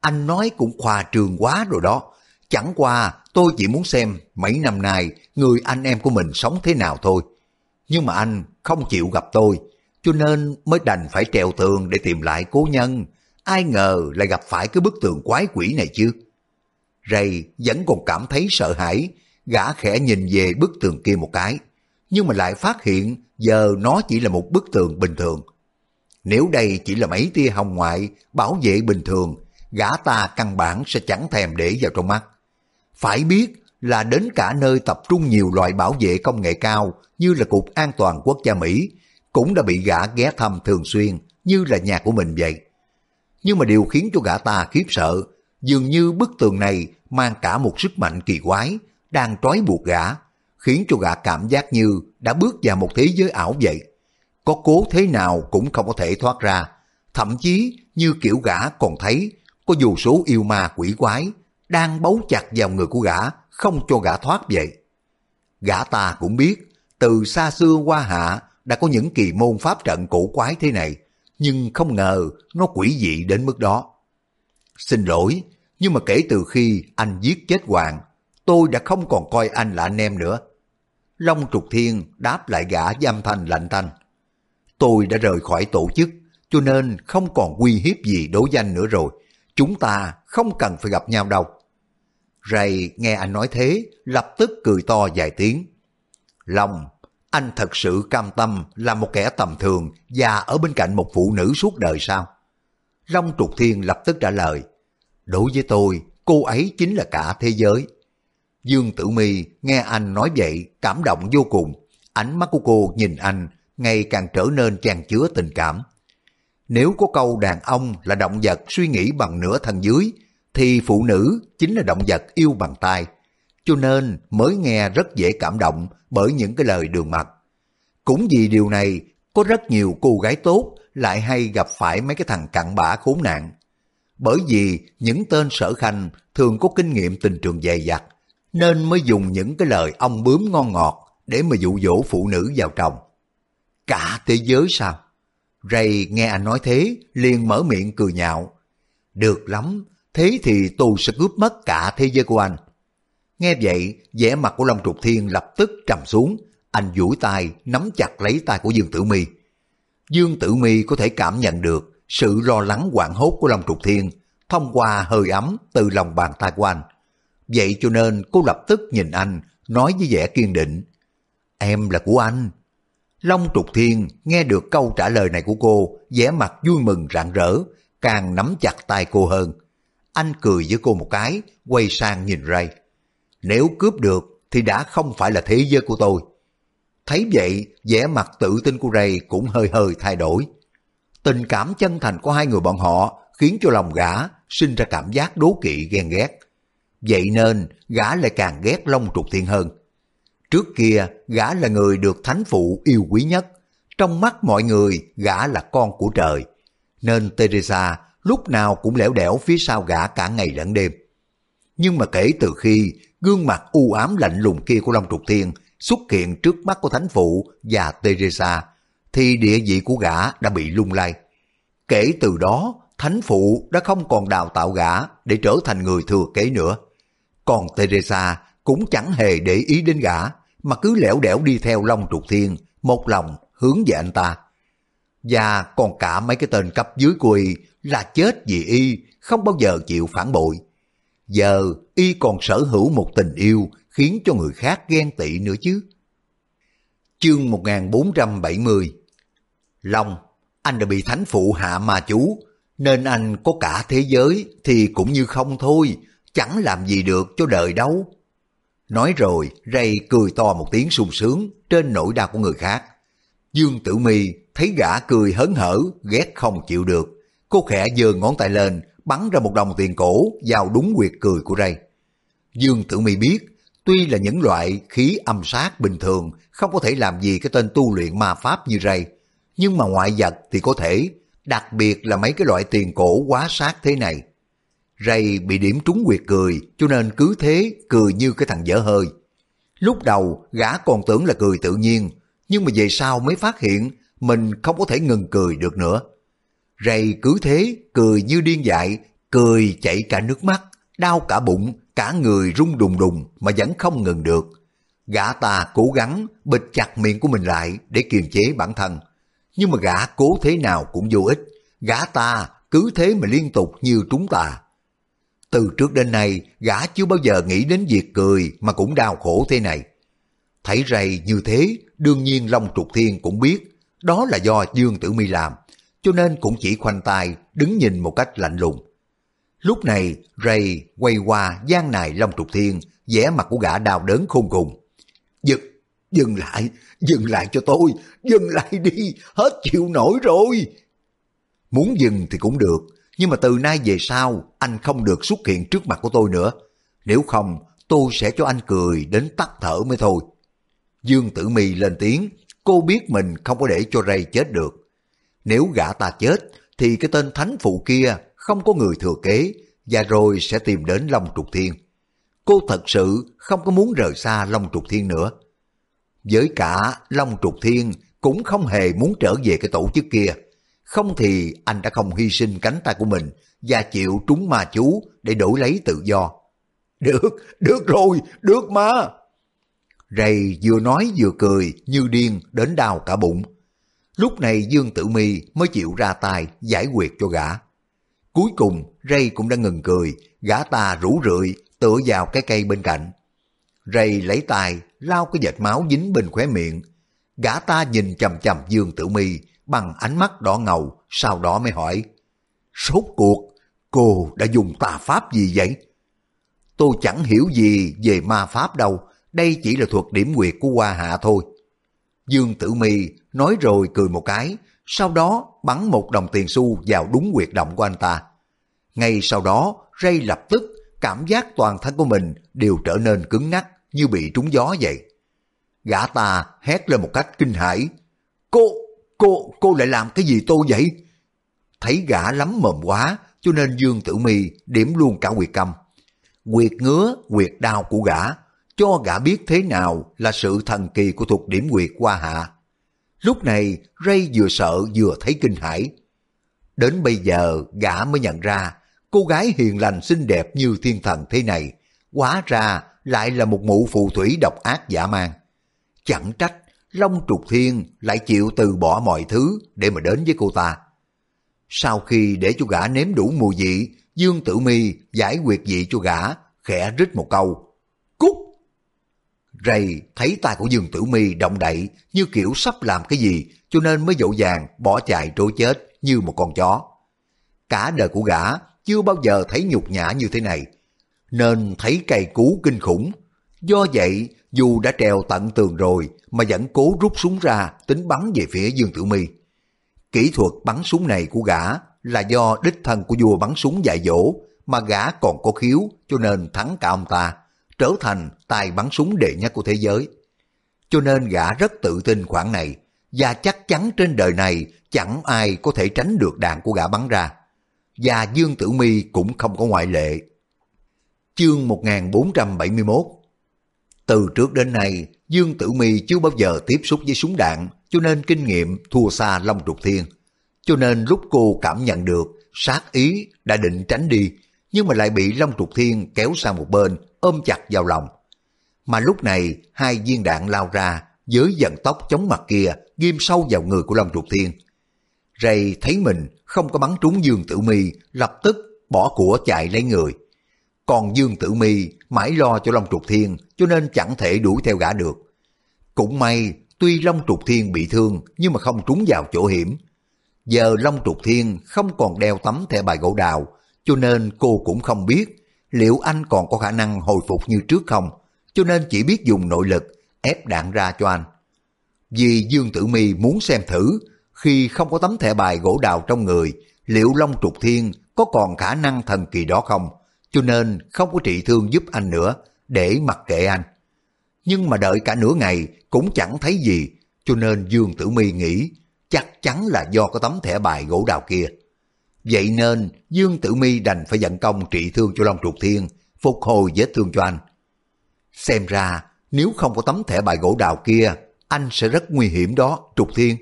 Anh nói cũng khoa trường quá rồi đó. Chẳng qua tôi chỉ muốn xem mấy năm nay người anh em của mình sống thế nào thôi. Nhưng mà anh không chịu gặp tôi, cho nên mới đành phải trèo tường để tìm lại cố nhân. Ai ngờ lại gặp phải cái bức tường quái quỷ này chứ. Ray vẫn còn cảm thấy sợ hãi, gã khẽ nhìn về bức tường kia một cái, nhưng mà lại phát hiện giờ nó chỉ là một bức tường bình thường. Nếu đây chỉ là mấy tia hồng ngoại bảo vệ bình thường, gã ta căn bản sẽ chẳng thèm để vào trong mắt. Phải biết là đến cả nơi tập trung nhiều loại bảo vệ công nghệ cao như là Cục An toàn Quốc gia Mỹ cũng đã bị gã ghé thăm thường xuyên như là nhà của mình vậy. Nhưng mà điều khiến cho gã ta khiếp sợ dường như bức tường này mang cả một sức mạnh kỳ quái đang trói buộc gã, khiến cho gã cảm giác như đã bước vào một thế giới ảo vậy. Có cố thế nào cũng không có thể thoát ra, thậm chí như kiểu gã còn thấy có dù số yêu ma quỷ quái đang bấu chặt vào người của gã, không cho gã thoát vậy. Gã ta cũng biết, từ xa xưa qua hạ đã có những kỳ môn pháp trận cổ quái thế này, nhưng không ngờ nó quỷ dị đến mức đó. Xin lỗi, nhưng mà kể từ khi anh giết chết Hoàng, tôi đã không còn coi anh là anh em nữa. Long Trục Thiên đáp lại gã giam thanh lạnh thanh. Tôi đã rời khỏi tổ chức, cho nên không còn uy hiếp gì đối danh nữa rồi. Chúng ta không cần phải gặp nhau đâu. Ray nghe anh nói thế, lập tức cười to vài tiếng. Long, anh thật sự cam tâm là một kẻ tầm thường và ở bên cạnh một phụ nữ suốt đời sao? Long Trục Thiên lập tức trả lời. Đối với tôi, cô ấy chính là cả thế giới. Dương Tử Mi nghe anh nói vậy cảm động vô cùng. Ánh mắt của cô nhìn anh ngày càng trở nên tràn chứa tình cảm. Nếu có câu đàn ông là động vật suy nghĩ bằng nửa thân dưới, thì phụ nữ chính là động vật yêu bằng tay. Cho nên mới nghe rất dễ cảm động bởi những cái lời đường mặt. Cũng vì điều này, có rất nhiều cô gái tốt lại hay gặp phải mấy cái thằng cặn bã khốn nạn. Bởi vì những tên sở khanh thường có kinh nghiệm tình trường dày dặt, nên mới dùng những cái lời ong bướm ngon ngọt để mà dụ dỗ phụ nữ vào chồng. Cả thế giới sao? Ray nghe anh nói thế, liền mở miệng cười nhạo. Được lắm, thế thì tôi sẽ cướp mất cả thế giới của anh. Nghe vậy, vẻ mặt của Long Trục Thiên lập tức trầm xuống, anh duỗi tay nắm chặt lấy tay của Dương Tử Mi. Dương Tử Mi có thể cảm nhận được sự lo lắng hoảng hốt của Long Trục Thiên thông qua hơi ấm từ lòng bàn tay của anh. Vậy cho nên cô lập tức nhìn anh, nói với vẻ kiên định. Em là của anh. Long Trục Thiên nghe được câu trả lời này của cô, vẻ mặt vui mừng rạng rỡ, càng nắm chặt tay cô hơn. Anh cười với cô một cái, quay sang nhìn Ray. Nếu cướp được thì đã không phải là thế giới của tôi. Thấy vậy, vẻ mặt tự tin của Ray cũng hơi hơi thay đổi. Tình cảm chân thành của hai người bọn họ khiến cho lòng gã sinh ra cảm giác đố kỵ ghen ghét. Vậy nên gã lại càng ghét Long Trục Thiên hơn. Trước kia gã là người được thánh phụ yêu quý nhất. Trong mắt mọi người gã là con của trời. Nên Teresa lúc nào cũng lẻo đẻo phía sau gã cả ngày lẫn đêm. Nhưng mà kể từ khi gương mặt u ám lạnh lùng kia của Long Trục Thiên xuất hiện trước mắt của thánh phụ và Teresa, thì địa vị của gã đã bị lung lay. Kể từ đó, thánh phụ đã không còn đào tạo gã để trở thành người thừa kế nữa. Còn Teresa cũng chẳng hề để ý đến gã, mà cứ lẻo đẻo đi theo Long Trục Thiên, một lòng hướng về anh ta. Và còn cả mấy cái tên cấp dưới của y là chết vì y, không bao giờ chịu phản bội. Giờ y còn sở hữu một tình yêu khiến cho người khác ghen tị nữa chứ. Chương 1470 Long, anh đã bị thánh phụ hạ ma chú, nên anh có cả thế giới thì cũng như không thôi, chẳng làm gì được cho đời đâu. Nói rồi, Ray cười to một tiếng sung sướng trên nỗi đau của người khác. Dương Tử Mi thấy gã cười hớn hở, ghét không chịu được. Cô khẽ giơ ngón tay lên, bắn ra một đồng tiền cổ vào đúng quyệt cười của Ray. Dương Tử Mi biết, Tuy là những loại khí âm sát bình thường không có thể làm gì cái tên tu luyện ma pháp như Ray, nhưng mà ngoại vật thì có thể, đặc biệt là mấy cái loại tiền cổ quá sát thế này. Ray bị điểm trúng quyệt cười, cho nên cứ thế cười như cái thằng dở hơi. Lúc đầu gã còn tưởng là cười tự nhiên, nhưng mà về sau mới phát hiện mình không có thể ngừng cười được nữa. Rầy cứ thế cười như điên dại, cười chảy cả nước mắt, đau cả bụng, cả người rung đùng đùng mà vẫn không ngừng được. Gã ta cố gắng bịt chặt miệng của mình lại để kiềm chế bản thân. Nhưng mà gã cố thế nào cũng vô ích, gã ta cứ thế mà liên tục như trúng tà. Từ trước đến nay, gã chưa bao giờ nghĩ đến việc cười mà cũng đau khổ thế này. Thấy rầy như thế, đương nhiên Long Trục Thiên cũng biết, đó là do Dương Tử Mi làm, cho nên cũng chỉ khoanh tay, đứng nhìn một cách lạnh lùng. Lúc này, Ray quay qua gian nài Long Trục Thiên, vẻ mặt của gã đau đớn khôn cùng. Dừng, dừng lại, dừng lại cho tôi, dừng lại đi, hết chịu nổi rồi. Muốn dừng thì cũng được, nhưng mà từ nay về sau anh không được xuất hiện trước mặt của tôi nữa. Nếu không, tôi sẽ cho anh cười đến tắt thở mới thôi. Dương Tử Mi lên tiếng, cô biết mình không có để cho Ray chết được. Nếu gã ta chết, thì cái tên thánh phụ kia không có người thừa kế, và rồi sẽ tìm đến Long Trục Thiên. Cô thật sự không có muốn rời xa Long Trục Thiên nữa. Với cả Long Trục Thiên cũng không hề muốn trở về cái tổ chức kia. Không thì anh đã không hy sinh cánh tay của mình và chịu trúng ma chú để đổi lấy tự do. Được, được rồi, được mà. Ray vừa nói vừa cười như điên đến đau cả bụng. Lúc này Dương Tử Mi mới chịu ra tay giải quyết cho gã. Cuối cùng Ray cũng đã ngừng cười, gã ta rủ rượi tựa vào cái cây bên cạnh. Ray lấy tay lau cái vệt máu dính bên khóe miệng. Gã ta nhìn chầm chầm Dương Tử Mi bằng ánh mắt đỏ ngầu, sau đó mới hỏi. Sốt cuộc, cô đã dùng tà pháp gì vậy? Tôi chẳng hiểu gì về ma pháp đâu, đây chỉ là thuật điểm quyệt của Hoa Hạ thôi. Dương Tử Mi nói rồi cười một cái, sau đó bắn một đồng tiền xu vào đúng quyệt động của anh ta. Ngay sau đó, Ray lập tức cảm giác toàn thân của mình đều trở nên cứng ngắc như bị trúng gió vậy. Gã ta hét lên một cách kinh hãi. Cô, cô, cô lại làm cái gì tôi vậy? Thấy gã lắm mồm quá, cho nên Dương Tử Mi điểm luôn cả quyệt cầm, Quyệt ngứa, quyệt đau của gã, cho gã biết thế nào là sự thần kỳ của thuộc điểm quyệt qua hạ. Lúc này, Ray vừa sợ vừa thấy kinh hãi. Đến bây giờ, gã mới nhận ra, cô gái hiền lành xinh đẹp như thiên thần thế này, quá ra lại là một mụ phù thủy độc ác giả man. Chẳng trách, Long Trục Thiên lại chịu từ bỏ mọi thứ để mà đến với cô ta. Sau khi để cho gã nếm đủ mùi vị, Dương Tử Mi giải quyết vị cho gã, khẽ rít một câu. Ray thấy tay của Dương Tử Mi động đậy như kiểu sắp làm cái gì, cho nên mới dỗ dàng bỏ chạy trối chết như một con chó. Cả đời của gã chưa bao giờ thấy nhục nhã như thế này, nên thấy cây cú kinh khủng. Do vậy, dù đã trèo tận tường rồi mà vẫn cố rút súng ra tính bắn về phía Dương Tử Mi. Kỹ thuật bắn súng này của gã là do đích thân của vua bắn súng dạy dỗ mà gã còn có khiếu cho nên thắng cả ông ta, trở thành tài bắn súng đệ nhất của thế giới. Cho nên gã rất tự tin khoản này và chắc chắn trên đời này chẳng ai có thể tránh được đạn của gã bắn ra. Và Dương Tử Mi cũng không có ngoại lệ. Chương 1471 Từ trước đến nay, Dương Tử Mi chưa bao giờ tiếp xúc với súng đạn, cho nên kinh nghiệm thua xa Long Trục Thiên. Cho nên lúc cô cảm nhận được sát ý đã định tránh đi, nhưng mà lại bị Long Trục Thiên kéo sang một bên, ôm chặt vào lòng. Mà lúc này, hai viên đạn lao ra, dưới dần tóc chống mặt kia, ghim sâu vào người của Long Trục Thiên. Ray thấy mình không có bắn trúng Dương Tử Mi, lập tức bỏ của chạy lấy người. Còn Dương Tử Mi mãi lo cho Long Trục Thiên, cho nên chẳng thể đuổi theo gã được. Cũng may, tuy Long Trục Thiên bị thương, nhưng mà không trúng vào chỗ hiểm. Giờ Long Trục Thiên không còn đeo tấm thẻ bài gỗ đào, cho nên cô cũng không biết liệu anh còn có khả năng hồi phục như trước không, cho nên chỉ biết dùng nội lực ép đạn ra cho anh. Vì Dương Tử Mi muốn xem thử, khi không có tấm thẻ bài gỗ đào trong người, liệu Long Trục Thiên có còn khả năng thần kỳ đó không, cho nên không có trị thương giúp anh nữa, để mặc kệ anh. Nhưng mà đợi cả nửa ngày cũng chẳng thấy gì, cho nên Dương Tử Mi nghĩ chắc chắn là do có tấm thẻ bài gỗ đào kia. Vậy nên Dương Tử Mi đành phải dẫn công trị thương cho Long Trục Thiên, phục hồi vết thương cho anh. Xem ra nếu không có tấm thẻ bài gỗ đào kia, anh sẽ rất nguy hiểm đó, Trục Thiên.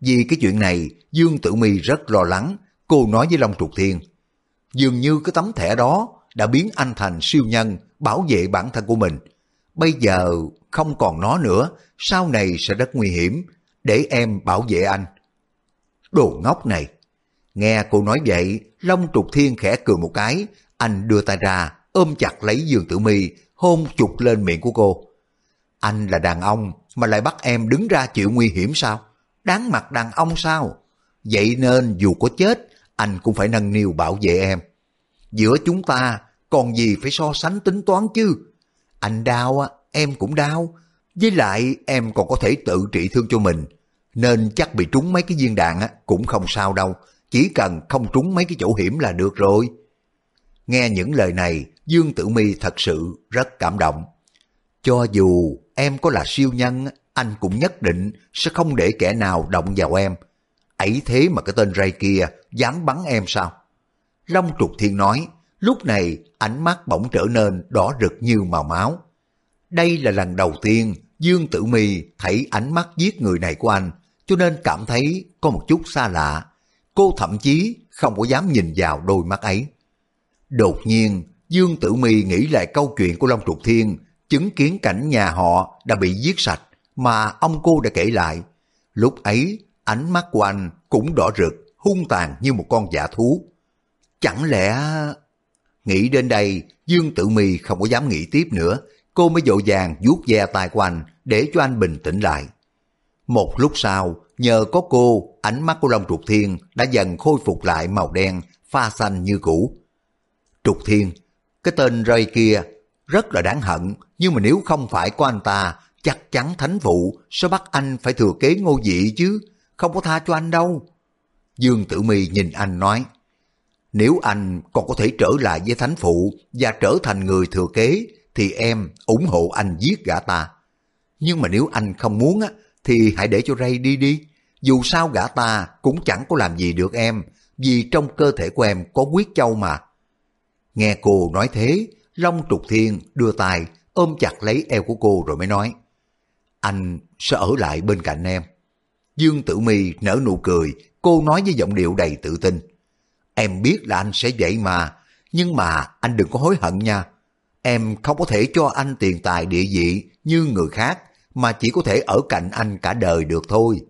Vì cái chuyện này, Dương Tử Mi rất lo lắng, cô nói với Long Trục Thiên. Dường như cái tấm thẻ đó đã biến anh thành siêu nhân, bảo vệ bản thân của mình. Bây giờ không còn nó nữa, sau này sẽ rất nguy hiểm, để em bảo vệ anh. Đồ ngốc này! Nghe cô nói vậy, Long Trục Thiên khẽ cười một cái, anh đưa tay ra, ôm chặt lấy Dương Tử Mi, hôn chụp lên miệng của cô. Anh là đàn ông mà lại bắt em đứng ra chịu nguy hiểm sao? Đáng mặt đàn ông sao? Vậy nên dù có chết, anh cũng phải nâng niu bảo vệ em. Giữa chúng ta còn gì phải so sánh tính toán chứ? Anh đau á, em cũng đau. Với lại em còn có thể tự trị thương cho mình. Nên chắc bị trúng mấy cái viên đạn á, cũng không sao đâu. Chỉ cần không trúng mấy cái chỗ hiểm là được rồi. Nghe những lời này, Dương Tử Mi thật sự rất cảm động. Cho dù em có là siêu nhân, anh cũng nhất định sẽ không để kẻ nào động vào em. Ấy thế mà cái tên Ray kia dám bắn em sao? Long Trục Thiên nói, lúc này ánh mắt bỗng trở nên đỏ rực như màu máu. Đây là lần đầu tiên Dương Tử Mi thấy ánh mắt giết người này của anh, cho nên cảm thấy có một chút xa lạ. Cô thậm chí không có dám nhìn vào đôi mắt ấy. Đột nhiên, Dương Tử Mi nghĩ lại câu chuyện của Long Trục Thiên, chứng kiến cảnh nhà họ đã bị giết sạch mà ông cô đã kể lại. Lúc ấy, ánh mắt của anh cũng đỏ rực, hung tàn như một con giả thú. Chẳng lẽ... Nghĩ đến đây, Dương Tử Mi không có dám nghĩ tiếp nữa, cô mới dội vàng vuốt ve tay của anh để cho anh bình tĩnh lại. Một lúc sau, nhờ có cô, ánh mắt của Long Trục Thiên đã dần khôi phục lại màu đen, pha xanh như cũ. Trục Thiên, cái tên rơi kia rất là đáng hận, nhưng mà nếu không phải có anh ta, chắc chắn thánh phụ sẽ bắt anh phải thừa kế ngôi vị chứ, không có tha cho anh đâu. Dương Tử Mi nhìn anh nói, nếu anh còn có thể trở lại với thánh phụ và trở thành người thừa kế, thì em ủng hộ anh giết gã ta. Nhưng mà nếu anh không muốn á, thì hãy để cho Ray đi đi. Dù sao gã ta cũng chẳng có làm gì được em, vì trong cơ thể của em có quyết châu mà. Nghe cô nói thế, Long Trục Thiên đưa tay ôm chặt lấy eo của cô rồi mới nói Anh sẽ ở lại bên cạnh em. Dương Tử Mi nở nụ cười, cô nói với giọng điệu đầy tự tin. Em biết là anh sẽ vậy mà, nhưng mà anh đừng có hối hận nha. Em không có thể cho anh tiền tài địa vị như người khác, mà chỉ có thể ở cạnh anh cả đời được thôi.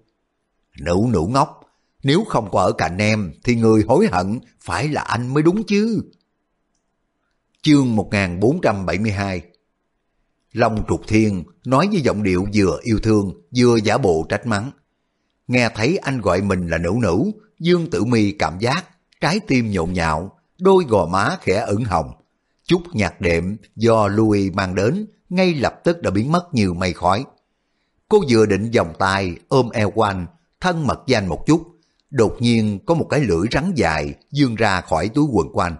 Nữ nữ ngốc, nếu không có ở cạnh em thì người hối hận phải là anh mới đúng chứ. Chương 1472 Long trục thiên nói với giọng điệu vừa yêu thương vừa giả bộ trách mắng. Nghe thấy anh gọi mình là nữ nữ, Dương Tử Mi cảm giác trái tim nhộn nhạo, đôi gò má khẽ ửng hồng. Chút nhạc đệm do Louis mang đến ngay lập tức đã biến mất như mây khói. Cô vừa định vòng tay ôm eo của anh, thân mật danh một chút, đột nhiên có một cái lưỡi rắn dài dương ra khỏi túi quần của anh.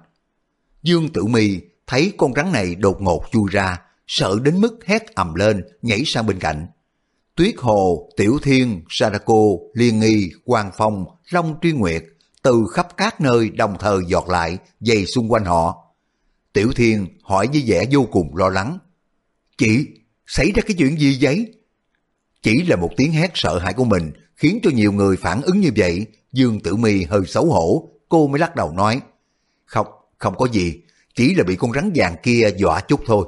Dương Tử Mi thấy con rắn này đột ngột chui ra, sợ đến mức hét ầm lên, nhảy sang bên cạnh. Tuyết Hồ, Tiểu Thiên, Sadako, Liên Nghi, Quang Phong, Long Truy Nguyệt, từ khắp các nơi đồng thời giọt lại, dày xung quanh họ. Tiểu Thiên hỏi với vẻ vô cùng lo lắng. Chị, xảy ra cái chuyện gì vậy? Chỉ là một tiếng hét sợ hãi của mình khiến cho nhiều người phản ứng như vậy. Dương Tử Mi hơi xấu hổ, cô mới lắc đầu nói. Không, không có gì, chỉ là bị con rắn vàng kia dọa chút thôi.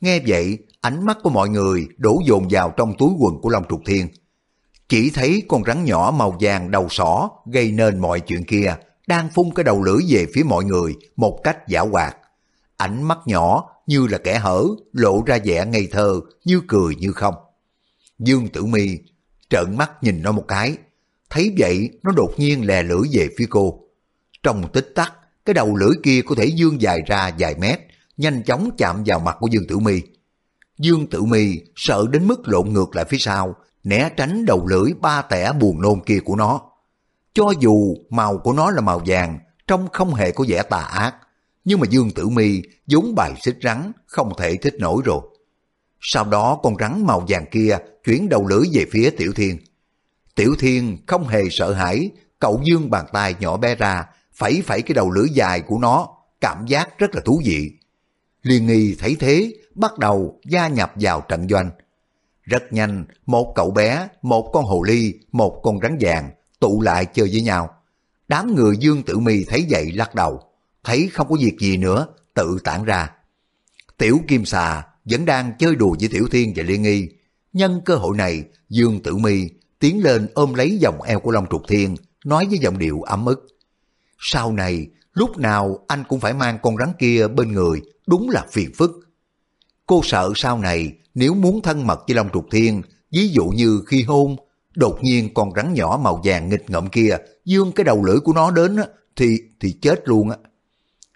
Nghe vậy, ánh mắt của mọi người đổ dồn vào trong túi quần của Long Trục Thiên. Chỉ thấy con rắn nhỏ màu vàng đầu sỏ gây nên mọi chuyện kia, đang phun cái đầu lưỡi về phía mọi người một cách giả hoạt. Ánh mắt nhỏ như là kẻ hở, lộ ra vẻ ngây thơ, như cười như không. Dương Tử Mi trợn mắt nhìn nó một cái, thấy vậy nó đột nhiên lè lưỡi về phía cô. Trong tích tắc, cái đầu lưỡi kia có thể dương dài ra vài mét, nhanh chóng chạm vào mặt của Dương Tử Mi. Dương Tử Mi sợ đến mức lộn ngược lại phía sau, né tránh đầu lưỡi ba tẻ buồn nôn kia của nó. Cho dù màu của nó là màu vàng, trông không hề có vẻ tà ác, nhưng mà Dương Tử Mi vốn bài xích rắn, không thể thích nổi rồi. Sau đó con rắn màu vàng kia chuyển đầu lưỡi về phía Tiểu Thiên. Tiểu Thiên không hề sợ hãi, cậu dương bàn tay nhỏ bé ra, phẩy phẩy cái đầu lưỡi dài của nó, cảm giác rất là thú vị. Liên nghi thấy thế, bắt đầu gia nhập vào trận doanh. Rất nhanh, một cậu bé, một con hồ ly, một con rắn vàng tụ lại chơi với nhau. Đám người Dương Tử Mi thấy vậy lắc đầu, thấy không có việc gì nữa, tự tản ra. Tiểu Kim Xà vẫn đang chơi đùa với Tiểu Thiên và Liên Nghi. Nhân cơ hội này, Dương Tử Mi tiến lên ôm lấy vòng eo của Long Trục Thiên, nói với giọng điệu ấm ức. Sau này, lúc nào anh cũng phải mang con rắn kia bên người, đúng là phiền phức. Cô sợ sau này, nếu muốn thân mật với Long Trục Thiên, ví dụ như khi hôn, đột nhiên con rắn nhỏ màu vàng nghịch ngợm kia dương cái đầu lưỡi của nó đến thì thì chết luôn á.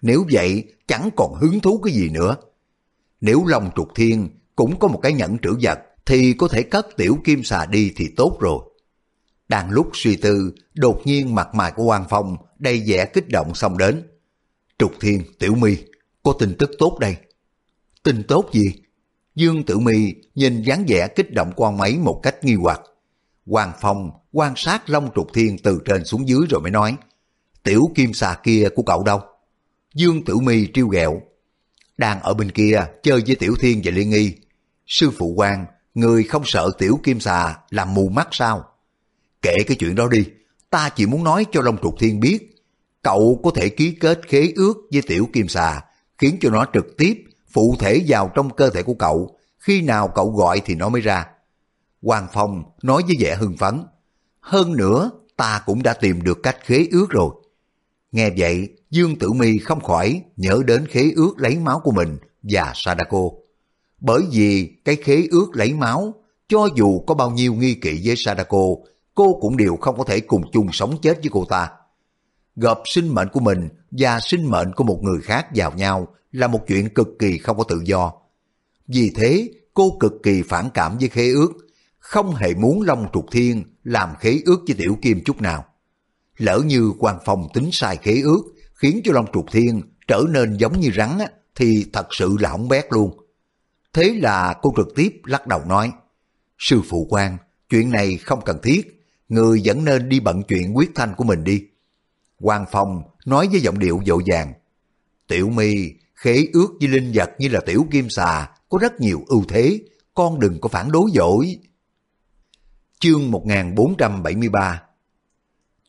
Nếu vậy, chẳng còn hứng thú cái gì nữa. Nếu Long Trục Thiên cũng có một cái nhẫn trữ vật, thì có thể cất tiểu kim xà đi thì tốt rồi. Đang lúc suy tư, đột nhiên mặt mày của Hoàng Phong đầy vẻ kích động xong đến. Trục Thiên, Tiểu Mi, có tin tức tốt đây. Tin tốt gì? Dương Tử Mi nhìn dáng vẻ kích động quan máy một cách nghi hoặc. Hoàng Phong quan sát Long Trục Thiên từ trên xuống dưới rồi mới nói, tiểu kim xà kia của cậu đâu? Dương Tử Mi triêu ghẹo, đang ở bên kia chơi với Tiểu Thiên và Liên Nghi. Sư phụ quan, người không sợ tiểu kim xà làm mù mắt sao? Kể cái chuyện đó đi, ta chỉ muốn nói cho Long Trục Thiên biết, cậu có thể ký kết khế ước với tiểu kim xà, khiến cho nó trực tiếp phụ thể vào trong cơ thể của cậu, khi nào cậu gọi thì nó mới ra. Hoàng Phong nói với vẻ hưng phấn, hơn nữa ta cũng đã tìm được cách khế ước rồi. Nghe vậy, Dương Tử Mi không khỏi nhớ đến khế ước lấy máu của mình và Sadako. Bởi vì cái khế ước lấy máu, cho dù có bao nhiêu nghi kỵ với Sadako, cô cũng đều không có thể cùng chung sống chết với cô ta. Gộp sinh mệnh của mình và sinh mệnh của một người khác vào nhau là một chuyện cực kỳ không có tự do. Vì thế, cô cực kỳ phản cảm với khế ước, không hề muốn Long Trục Thiên làm khế ước với Tiểu Kim chút nào. Lỡ như quan phòng tính sai khế ước, khiến cho Long Trục Thiên trở nên giống như rắn á, thì thật sự là hỏng bét luôn. Thế là cô trực tiếp lắc đầu nói, Sư phụ quan, chuyện này không cần thiết, người vẫn nên đi bận chuyện quyết thanh của mình đi. Hoàng Phong nói với giọng điệu dội vàng, Tiểu mi khế ước với linh vật như là tiểu kim xà có rất nhiều ưu thế, con đừng có phản đối dỗi. Chương 1473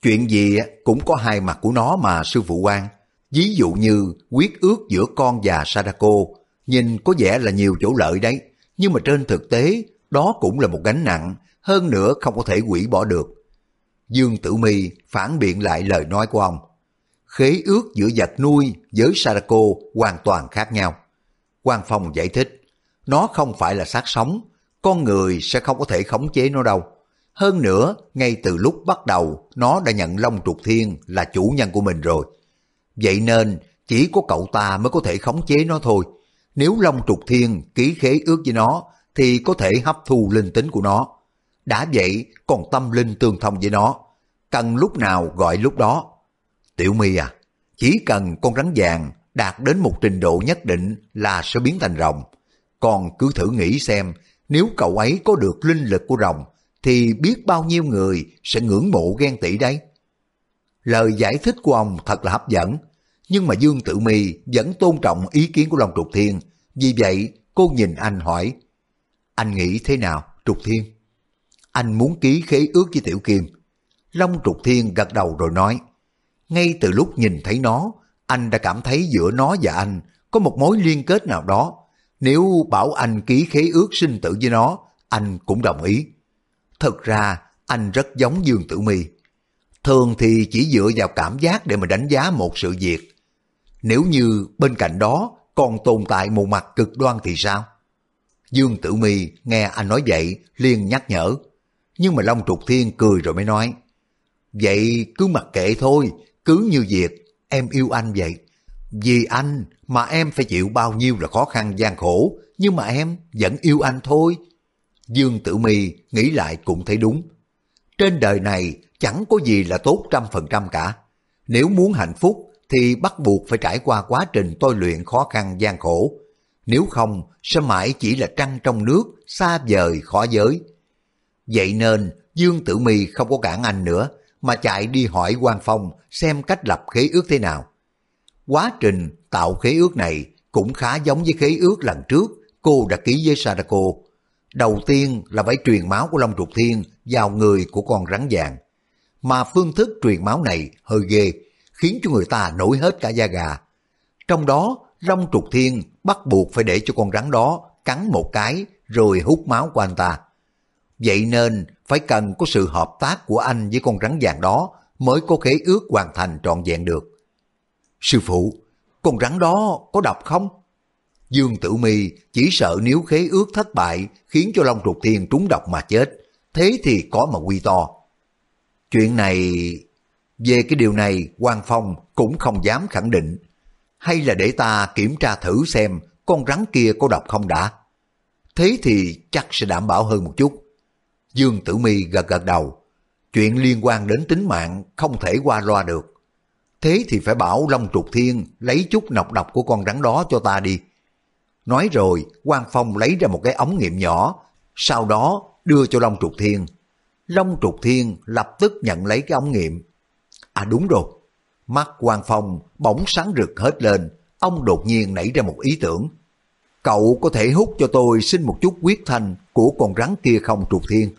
Chuyện gì cũng có hai mặt của nó mà sư phụ quan. Ví dụ như quyết ước giữa con và Sadako, nhìn có vẻ là nhiều chỗ lợi đấy, nhưng mà trên thực tế đó cũng là một gánh nặng, hơn nữa không có thể quỷ bỏ được. Dương Tử Mi phản biện lại lời nói của ông. Khế ước giữa vật nuôi với Sadako hoàn toàn khác nhau. Quan Phong giải thích, nó không phải là xác sống, con người sẽ không có thể khống chế nó đâu. Hơn nữa, ngay từ lúc bắt đầu, nó đã nhận Long Trục Thiên là chủ nhân của mình rồi. Vậy nên, chỉ có cậu ta mới có thể khống chế nó thôi. Nếu Long Trục Thiên ký khế ước với nó, thì có thể hấp thu linh tính của nó. Đã vậy, còn tâm linh tương thông với nó. Cần lúc nào gọi lúc đó. Tiểu My à, chỉ cần con rắn vàng đạt đến một trình độ nhất định là sẽ biến thành rồng. Còn cứ thử nghĩ xem, nếu cậu ấy có được linh lực của rồng, thì biết bao nhiêu người sẽ ngưỡng mộ ghen tị đấy. Lời giải thích của ông thật là hấp dẫn, nhưng mà Dương Tử Mi vẫn tôn trọng ý kiến của Long Trục Thiên, vì vậy cô nhìn anh hỏi, anh nghĩ thế nào Trục Thiên? Anh muốn ký khế ước với Tiểu Kim. Long Trục Thiên gật đầu rồi nói, ngay từ lúc nhìn thấy nó, anh đã cảm thấy giữa nó và anh có một mối liên kết nào đó. Nếu bảo anh ký khế ước sinh tử với nó, anh cũng đồng ý. Thật ra anh rất giống Dương Tử Mi. Thường thì chỉ dựa vào cảm giác để mà đánh giá một sự việc. Nếu như bên cạnh đó còn tồn tại một mặt cực đoan thì sao? Dương Tử Mi nghe anh nói vậy liền nhắc nhở. Nhưng mà Long Trục Thiên cười rồi mới nói. Vậy cứ mặc kệ thôi, cứ như việc em yêu anh vậy. Vì anh mà em phải chịu bao nhiêu là khó khăn gian khổ, nhưng mà em vẫn yêu anh thôi. Dương Tử Mi nghĩ lại cũng thấy đúng. Trên đời này chẳng có gì là tốt trăm phần trăm cả. Nếu muốn hạnh phúc thì bắt buộc phải trải qua quá trình tôi luyện khó khăn gian khổ. nếu không sẽ mãi chỉ là trăng trong nước, xa vời khó giới. Vậy nên Dương Tử Mi không có cản anh nữa, mà chạy đi hỏi quan Phong xem cách lập khế ước thế nào. Quá trình tạo khế ước này cũng khá giống với khế ước lần trước cô đã ký với Sadako. Đầu tiên là phải truyền máu của Long Trục Thiên vào người của con rắn vàng. Mà phương thức truyền máu này hơi ghê, khiến cho người ta nổi hết cả da gà. Trong đó, Long Trục Thiên bắt buộc phải để cho con rắn đó cắn một cái rồi hút máu của anh ta. Vậy nên phải cần có sự hợp tác của anh với con rắn vàng đó mới có khế ước hoàn thành trọn vẹn được. Sư phụ, con rắn đó có độc không? Dương Tử Mi chỉ sợ nếu khế ước thất bại khiến cho Long Trục Thiên trúng độc mà chết, thế thì có mà quy to. Chuyện này... Về cái điều này, quan Phong cũng không dám khẳng định. Hay là để ta kiểm tra thử xem con rắn kia có độc không đã? Thế thì chắc sẽ đảm bảo hơn một chút. Dương Tử Mi gật gật đầu. Chuyện liên quan đến tính mạng không thể qua loa được. Thế thì phải bảo Long Trục Thiên lấy chút nọc độc của con rắn đó cho ta đi. Nói rồi, quan Phong lấy ra một cái ống nghiệm nhỏ, sau đó đưa cho Long Trục Thiên. Long Trục Thiên lập tức nhận lấy cái ống nghiệm. À đúng rồi, mắt quan Phong bỗng sáng rực hết lên, ông đột nhiên nảy ra một ý tưởng. Cậu có thể hút cho tôi xin một chút huyết thanh của con rắn kia không Trục Thiên?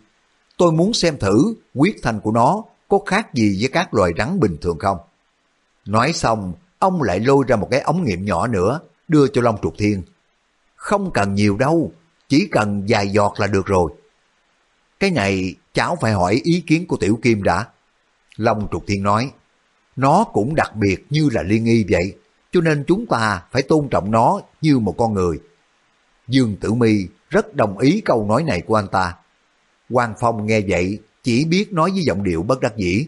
Tôi muốn xem thử huyết thanh của nó có khác gì với các loài rắn bình thường không? Nói xong, ông lại lôi ra một cái ống nghiệm nhỏ nữa, đưa cho Long Trục Thiên. Không cần nhiều đâu, chỉ cần vài giọt là được rồi. Cái này cháu phải hỏi ý kiến của Tiểu Kim đã. Long Trục Thiên nói, nó cũng đặc biệt như là liên y vậy, cho nên chúng ta phải tôn trọng nó như một con người. Dương Tử Mi rất đồng ý câu nói này của anh ta. Hoàng Phong nghe vậy chỉ biết nói với giọng điệu bất đắc dĩ.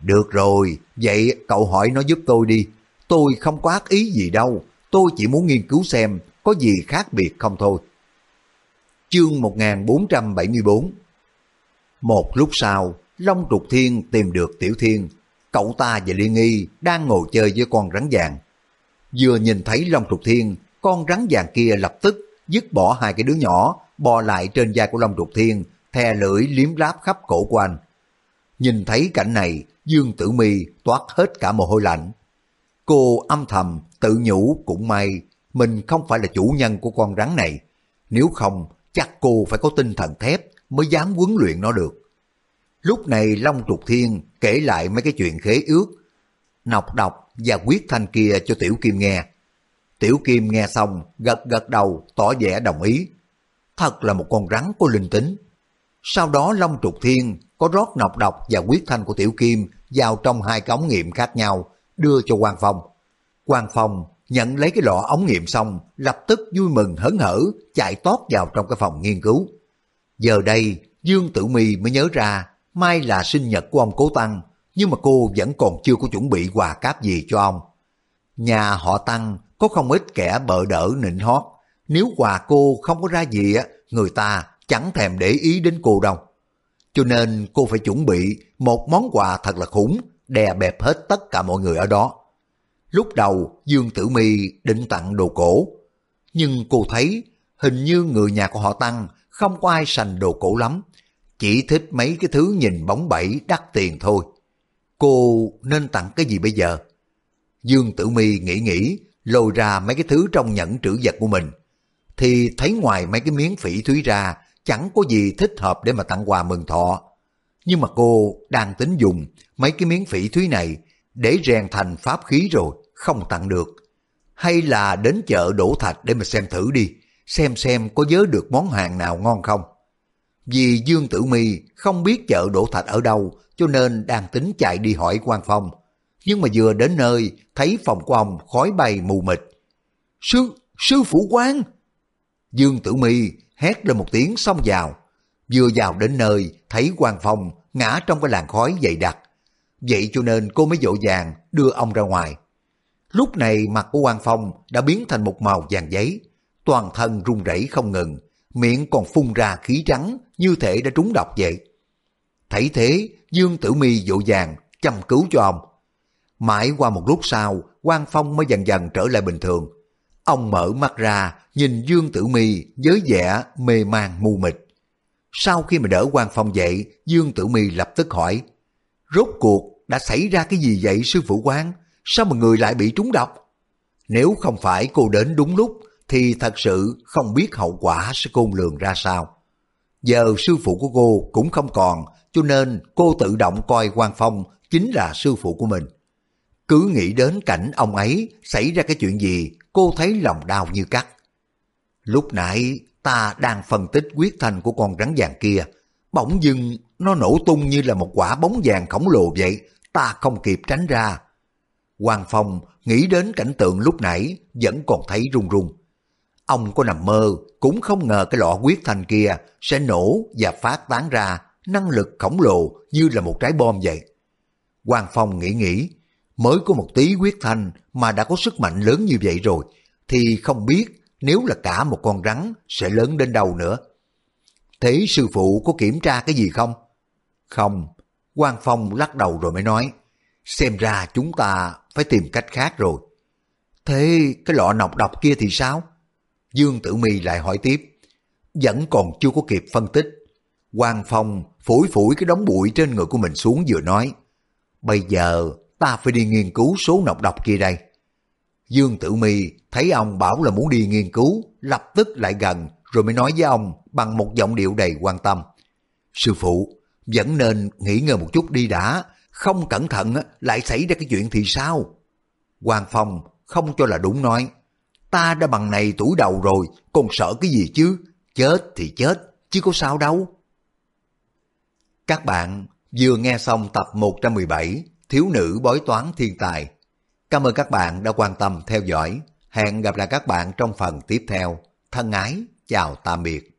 Được rồi, vậy cậu hỏi nó giúp tôi đi. Tôi không có ác ý gì đâu, tôi chỉ muốn nghiên cứu xem có gì khác biệt không thôi. Chương 1474 Một lúc sau, Long Trục Thiên tìm được Tiểu Thiên. Cậu ta và Liên Nghi đang ngồi chơi với con rắn vàng. Vừa nhìn thấy Long Trục Thiên, con rắn vàng kia lập tức dứt bỏ hai cái đứa nhỏ, bò lại trên da của Long Trục Thiên, thè lưỡi liếm láp khắp cổ của anh. Nhìn thấy cảnh này, Dương Tử Mi toát hết cả mồ hôi lạnh. Cô âm thầm tự nhủ cũng may mình không phải là chủ nhân của con rắn này. Nếu không, chắc cô phải có tinh thần thép mới dám huấn luyện nó được. Lúc này Long Trục Thiên kể lại mấy cái chuyện khế ước, nọc độc và quyết thanh kia cho Tiểu Kim nghe. Tiểu Kim nghe xong, gật gật đầu, tỏ vẻ đồng ý. Thật là một con rắn có linh tính. Sau đó Long Trục Thiên có rót nọc độc và quyết thanh của Tiểu Kim vào trong hai cống nghiệm khác nhau, đưa cho Quang Phong. Quang Phong nhận lấy cái lọ ống nghiệm xong, lập tức vui mừng hớn hở, chạy tót vào trong cái phòng nghiên cứu. Giờ đây, Dương Tử Mi mới nhớ ra, mai là sinh nhật của ông Cố Tăng, nhưng mà cô vẫn còn chưa có chuẩn bị quà cáp gì cho ông. Nhà họ Tăng có không ít kẻ bợ đỡ nịnh hót, nếu quà cô không có ra gì á, người ta chẳng thèm để ý đến cô đâu. Cho nên cô phải chuẩn bị một món quà thật là khủng, đè bẹp hết tất cả mọi người ở đó. Lúc đầu Dương Tử Mi định tặng đồ cổ, nhưng cô thấy hình như người nhà của họ Tăng không có ai sành đồ cổ lắm, chỉ thích mấy cái thứ nhìn bóng bẩy đắt tiền thôi. Cô nên tặng cái gì bây giờ? Dương Tử Mi nghĩ nghĩ, lôi ra mấy cái thứ trong nhẫn trữ vật của mình, thì thấy ngoài mấy cái miếng phỉ thúy ra, chẳng có gì thích hợp để mà tặng quà mừng thọ. Nhưng mà cô đang tính dùng mấy cái miếng phỉ thúy này để rèn thành pháp khí rồi, không tặng được. Hay là đến chợ đổ thạch để mà xem thử đi, xem xem có nhớ được món hàng nào ngon không. Vì Dương Tử Mi không biết chợ đổ thạch ở đâu, cho nên đang tính chạy đi hỏi quan phong. Nhưng mà vừa đến nơi, thấy phòng của ông khói bay mù mịt. Sư, sư phủ quan! Dương Tử Mi hét lên một tiếng xông vào. Vừa vào đến nơi, thấy quan phong ngã trong cái làn khói dày đặc. Vậy cho nên cô mới dội vàng đưa ông ra ngoài. Lúc này mặt của quan phong đã biến thành một màu vàng giấy, toàn thân run rẩy không ngừng, miệng còn phun ra khí trắng như thể đã trúng độc vậy. Thấy thế, Dương Tử Mi dội vàng chăm cứu cho ông. Mãi qua một lúc sau, quan phong mới dần dần trở lại bình thường. Ông mở mắt ra, nhìn Dương Tử Mi với vẻ mê man mù mịt. Sau khi mà đỡ quan phong dậy, Dương Tử Mi lập tức hỏi, rốt cuộc đã xảy ra cái gì vậy sư phụ quan? Sao mà người lại bị trúng độc? Nếu không phải cô đến đúng lúc, thì thật sự không biết hậu quả sẽ côn lường ra sao. Giờ sư phụ của cô cũng không còn, cho nên cô tự động coi quan phong chính là sư phụ của mình. Cứ nghĩ đến cảnh ông ấy xảy ra cái chuyện gì, cô thấy lòng đau như cắt. Lúc nãy ta đang phân tích quyết thanh của con rắn vàng kia, bỗng dưng nó nổ tung như là một quả bóng vàng khổng lồ vậy, ta không kịp tránh ra. Hoàng Phong nghĩ đến cảnh tượng lúc nãy vẫn còn thấy run run. Ông có nằm mơ cũng không ngờ cái lọ huyết thanh kia sẽ nổ và phát tán ra năng lực khổng lồ như là một trái bom vậy. Hoàng Phong nghĩ nghĩ, mới có một tí huyết thanh mà đã có sức mạnh lớn như vậy rồi, thì không biết nếu là cả một con rắn sẽ lớn đến đâu nữa. Thế sư phụ có kiểm tra cái gì không? Không, Quang Phong lắc đầu rồi mới nói, xem ra chúng ta phải tìm cách khác rồi. Thế cái lọ nọc độc kia thì sao? Dương Tử Mi lại hỏi tiếp, vẫn còn chưa có kịp phân tích. Quang Phong phủi phủi cái đống bụi trên người của mình xuống vừa nói, bây giờ ta phải đi nghiên cứu số nọc độc kia đây. Dương Tử Mi thấy ông bảo là muốn đi nghiên cứu, lập tức lại gần rồi mới nói với ông bằng một giọng điệu đầy quan tâm. Sư phụ, vẫn nên nghỉ ngơi một chút đi đã, không cẩn thận lại xảy ra cái chuyện thì sao? Hoàng Phong không cho là đúng nói, ta đã bằng này tuổi đầu rồi, còn sợ cái gì chứ? Chết thì chết, chứ có sao đâu. Các bạn vừa nghe xong tập 117 Thiếu nữ bói toán thiên tài. Cảm ơn các bạn đã quan tâm theo dõi. Hẹn gặp lại các bạn trong phần tiếp theo. Thân ái, chào tạm biệt.